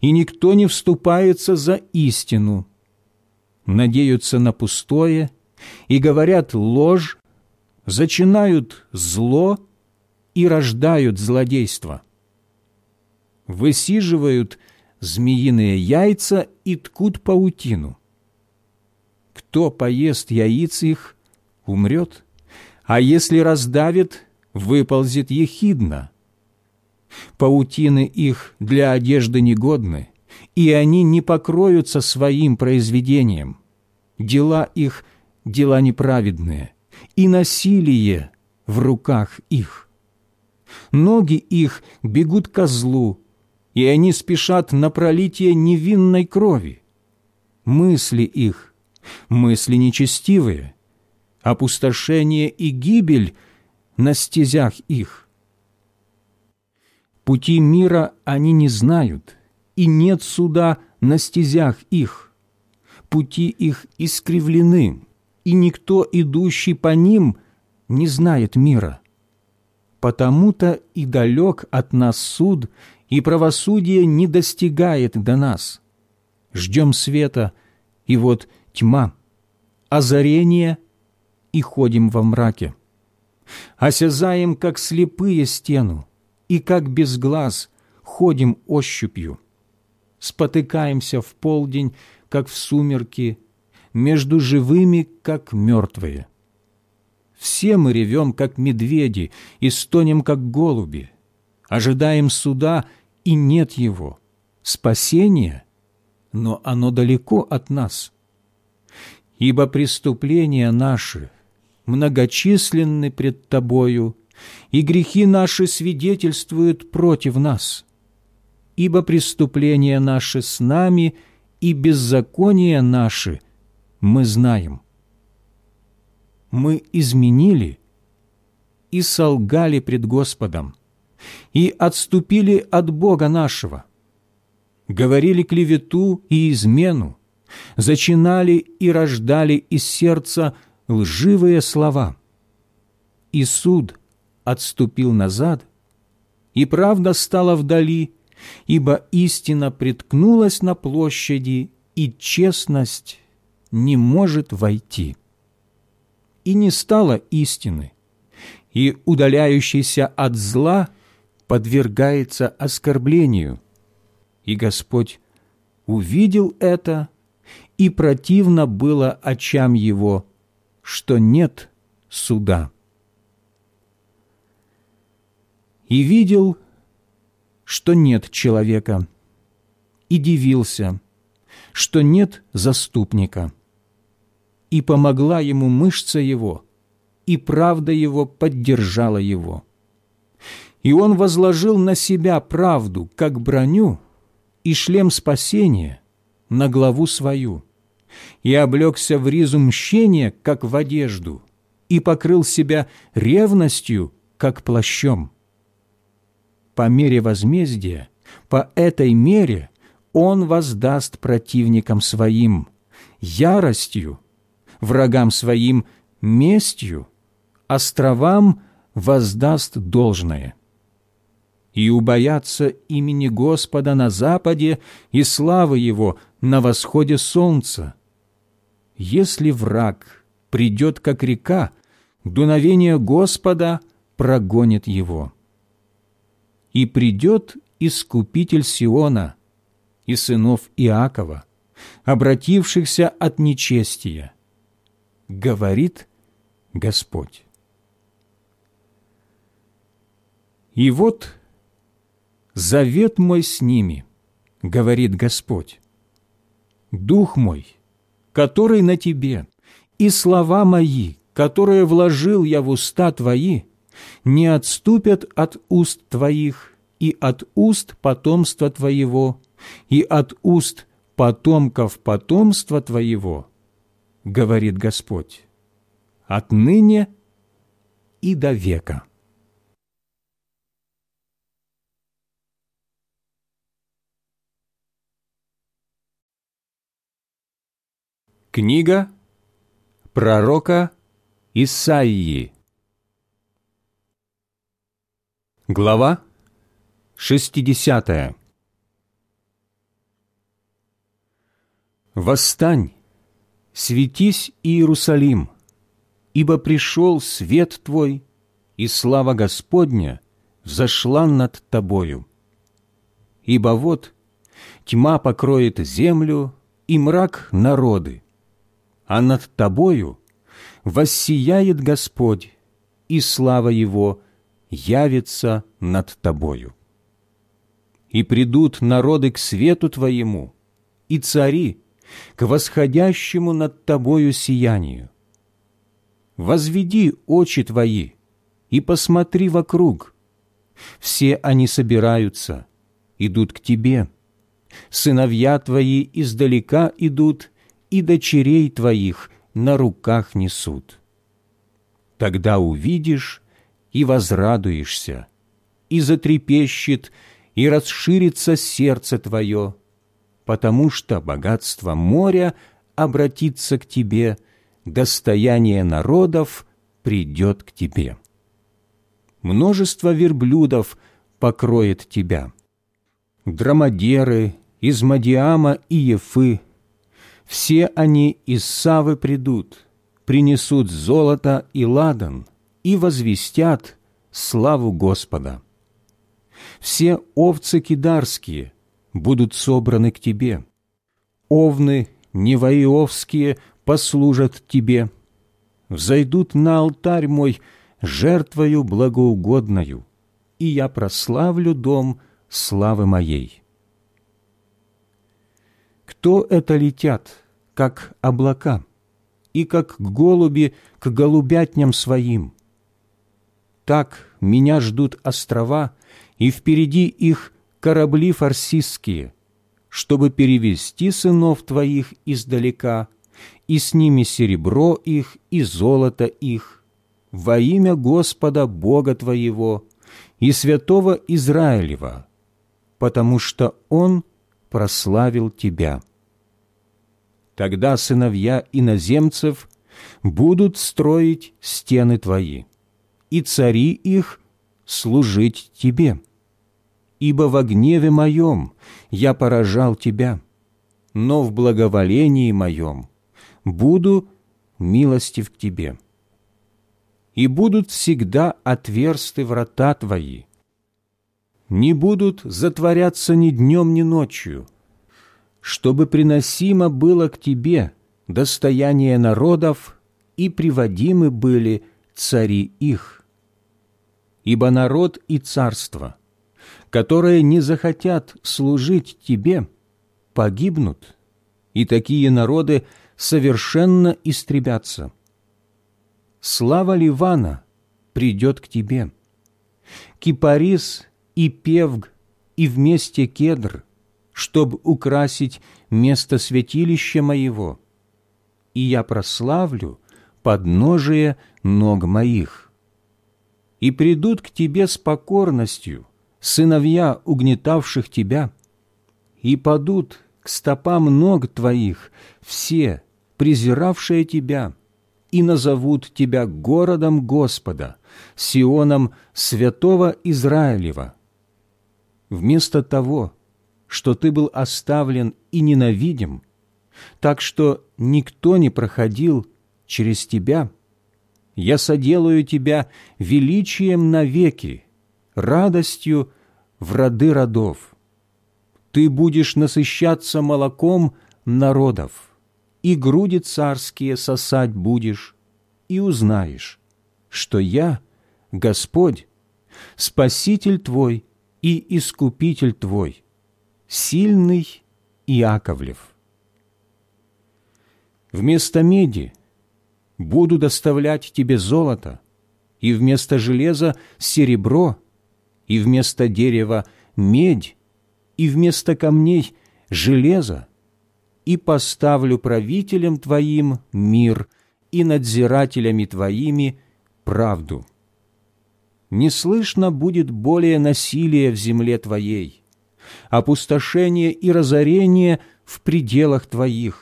и никто не вступается за истину, надеются на пустое и говорят ложь, зачинают зло и рождают злодейство. Высиживают змеиные яйца и ткут паутину. Кто поест яиц их, умрет, а если раздавит, выползет ехидно паутины их для одежды негодны, и они не покроются своим произведением. Дела их – дела неправедные, и насилие в руках их. Ноги их бегут ко злу, и они спешат на пролитие невинной крови. Мысли их – мысли нечестивые, опустошение и гибель на стезях их Пути мира они не знают, и нет суда на стезях их. Пути их искривлены, и никто, идущий по ним, не знает мира. Потому-то и далек от нас суд, и правосудие не достигает до нас. Ждем света, и вот тьма, озарение, и ходим во мраке. осязаем, как слепые стену, и как без глаз ходим ощупью. Спотыкаемся в полдень, как в сумерки, между живыми, как мертвые. Все мы ревем, как медведи, и стонем, как голуби. Ожидаем суда, и нет его. Спасения, но оно далеко от нас. Ибо преступления наши многочисленны пред Тобою, и грехи наши свидетельствуют против нас. Ибо преступления наши с нами, и беззакония наши мы знаем мы изменили и солгали пред Господом, и отступили от Бога нашего, говорили клевету и измену, зачинали и рождали из сердца лживые слова. И суд отступил назад, и правда стала вдали, ибо истина приткнулась на площади, и честность не может войти и не стало истины, и удаляющийся от зла подвергается оскорблению. И Господь увидел это, и противно было очам его, что нет суда. И видел, что нет человека, и дивился, что нет заступника и помогла ему мышца его, и правда его поддержала его. И он возложил на себя правду, как броню, и шлем спасения на главу свою, и облегся в ризу мщения, как в одежду, и покрыл себя ревностью, как плащом. По мере возмездия, по этой мере он воздаст противникам своим, яростью врагам своим местью, островам воздаст должное. И убоятся имени Господа на западе и славы Его на восходе солнца. Если враг придет, как река, дуновение Господа прогонит его. И придет Искупитель Сиона и сынов Иакова, обратившихся от нечестия, говорит Господь. И вот завет мой с ними, говорит Господь. Дух мой, который на тебе, и слова мои, которые вложил я в уста твои, не отступят от уст твоих и от уст потомства твоего, и от уст потомков потомства твоего, говорит Господь, отныне и до века. Книга пророка Исаии Глава 60 Восстань, «Светись, Иерусалим, ибо пришел свет Твой, и слава Господня взошла над Тобою. Ибо вот тьма покроет землю и мрак народы, а над Тобою воссияет Господь, и слава Его явится над Тобою. И придут народы к свету Твоему, и цари к восходящему над тобою сиянию. Возведи очи твои и посмотри вокруг. Все они собираются, идут к тебе. Сыновья твои издалека идут, и дочерей твоих на руках несут. Тогда увидишь и возрадуешься, и затрепещет, и расширится сердце твое, потому что богатство моря обратится к тебе, достояние народов придет к тебе. Множество верблюдов покроет тебя. Драмадеры из Мадиама и Ефы, все они из Савы придут, принесут золото и ладан, и возвестят славу Господа. Все овцы кидарские будут собраны к тебе, овны неваиовские послужат тебе, взойдут на алтарь мой жертвою благоугодною, и я прославлю дом славы моей. Кто это летят, как облака, и как голуби к голубятням своим? Так меня ждут острова, и впереди их корабли фарсистские, чтобы перевести сынов твоих издалека, и с ними серебро их и золото их, во имя Господа Бога твоего и святого Израилева, потому что Он прославил тебя. Тогда сыновья иноземцев будут строить стены твои, и цари их служить тебе. Ибо во гневе моем я поражал тебя, но в благоволении моем буду милостив к тебе. И будут всегда отверсты врата твои, не будут затворяться ни днем, ни ночью, чтобы приносимо было к тебе достояние народов и приводимы были цари их. Ибо народ и царство, которые не захотят служить тебе, погибнут, и такие народы совершенно истребятся. Слава Ливана придет к тебе. Кипарис и Певг и вместе Кедр, чтобы украсить место святилища моего, и я прославлю подножие ног моих. И придут к тебе с покорностью сыновья угнетавших тебя, и падут к стопам ног твоих все, презиравшие тебя, и назовут тебя городом Господа, Сионом святого Израилева. Вместо того, что ты был оставлен и ненавидим, так что никто не проходил через тебя, я соделаю тебя величием навеки, радостью в роды родов. Ты будешь насыщаться молоком народов, и груди царские сосать будешь, и узнаешь, что я, Господь, Спаситель твой и Искупитель твой, сильный Иаковлев. Вместо меди буду доставлять тебе золото, и вместо железа серебро, и вместо дерева медь, и вместо камней железо, и поставлю правителем твоим мир и надзирателями твоими правду. Не слышно будет более насилия в земле твоей, опустошение и разорение в пределах твоих,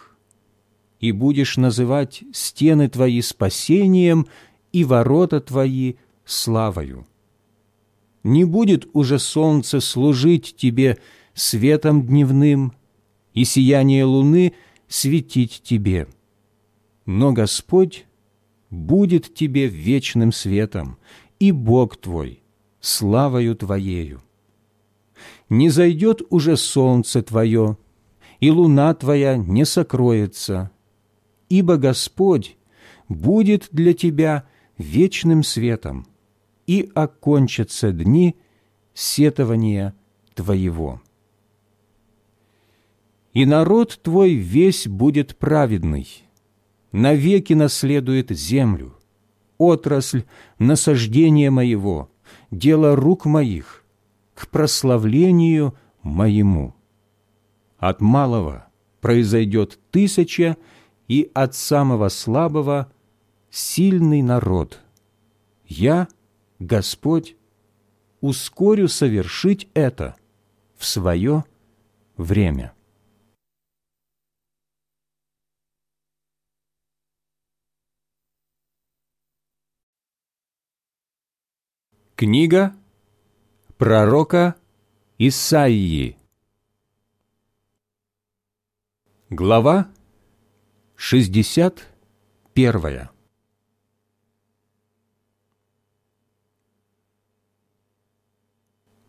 и будешь называть стены твои спасением и ворота твои славою. Не будет уже солнце служить тебе светом дневным, и сияние луны светить тебе. Но Господь будет тебе вечным светом, и Бог твой славою твоею. Не зайдет уже солнце твое, и луна твоя не сокроется, ибо Господь будет для тебя вечным светом, и окончатся дни сетования твоего и народ твой весь будет праведный, навеки наследует землю, отрасль насаждения моего, дело рук моих, к прославлению моему. От малого произойдет тысяча, и от самого слабого сильный народ. Я, Господь, ускорю совершить это в свое время». Книга пророка Исаии Глава 61.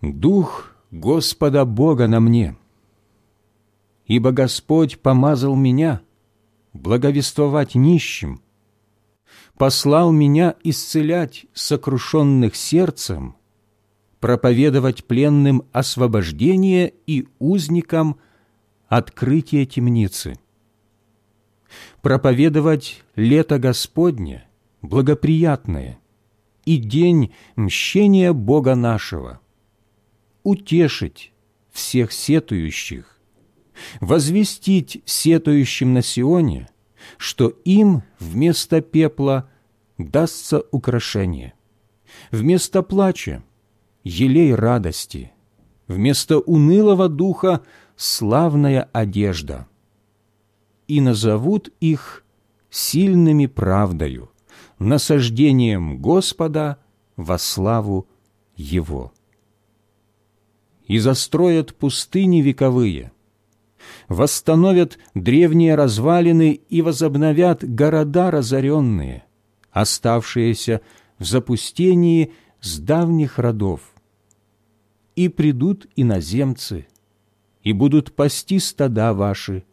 «Дух Господа Бога на мне, ибо Господь помазал меня благовествовать нищим, послал меня исцелять сокрушенных сердцем, проповедовать пленным освобождение и узникам открытие темницы» проповедовать лето Господне, благоприятное, и день мщения Бога нашего, утешить всех сетующих, возвестить сетующим на Сионе, что им вместо пепла дастся украшение, вместо плача – елей радости, вместо унылого духа – славная одежда, и назовут их сильными правдою, насаждением Господа во славу Его. И застроят пустыни вековые, восстановят древние развалины и возобновят города разоренные, оставшиеся в запустении с давних родов. И придут иноземцы, и будут пасти стада ваши,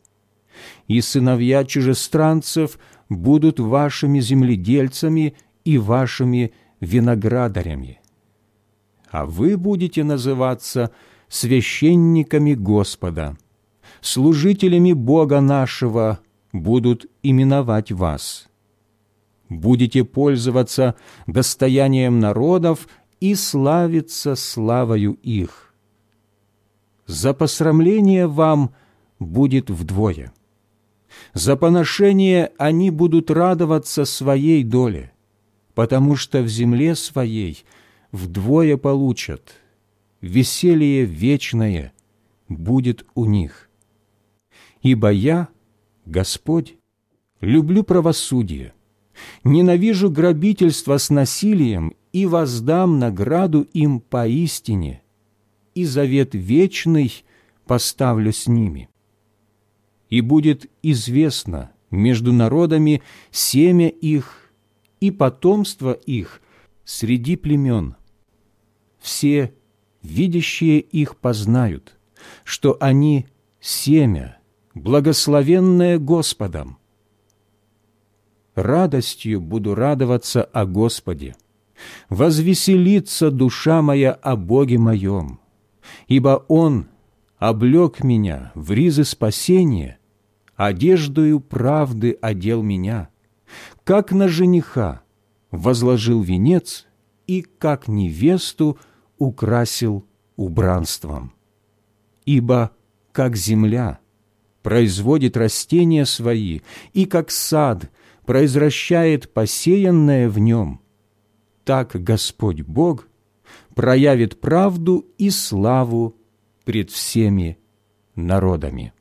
и сыновья чужестранцев – будут вашими земледельцами и вашими виноградарями. А вы будете называться священниками Господа, служителями Бога нашего будут именовать вас. Будете пользоваться достоянием народов и славиться славою их. За посрамление вам будет вдвое за поношение они будут радоваться своей доле, потому что в земле своей вдвое получат, веселье вечное будет у них. Ибо я, Господь, люблю правосудие, ненавижу грабительство с насилием и воздам награду им поистине, и завет вечный поставлю с ними и будет известно между народами семя их и потомство их среди племен. Все, видящие их, познают, что они семя, благословенное Господом. Радостью буду радоваться о Господе, возвеселится душа моя о Боге моем, ибо Он облег меня в ризы спасения одеждою правды одел меня, как на жениха возложил венец и как невесту украсил убранством. Ибо как земля производит растения свои, и как сад произвращает посеянное в нем, так Господь Бог проявит правду и славу пред всеми народами.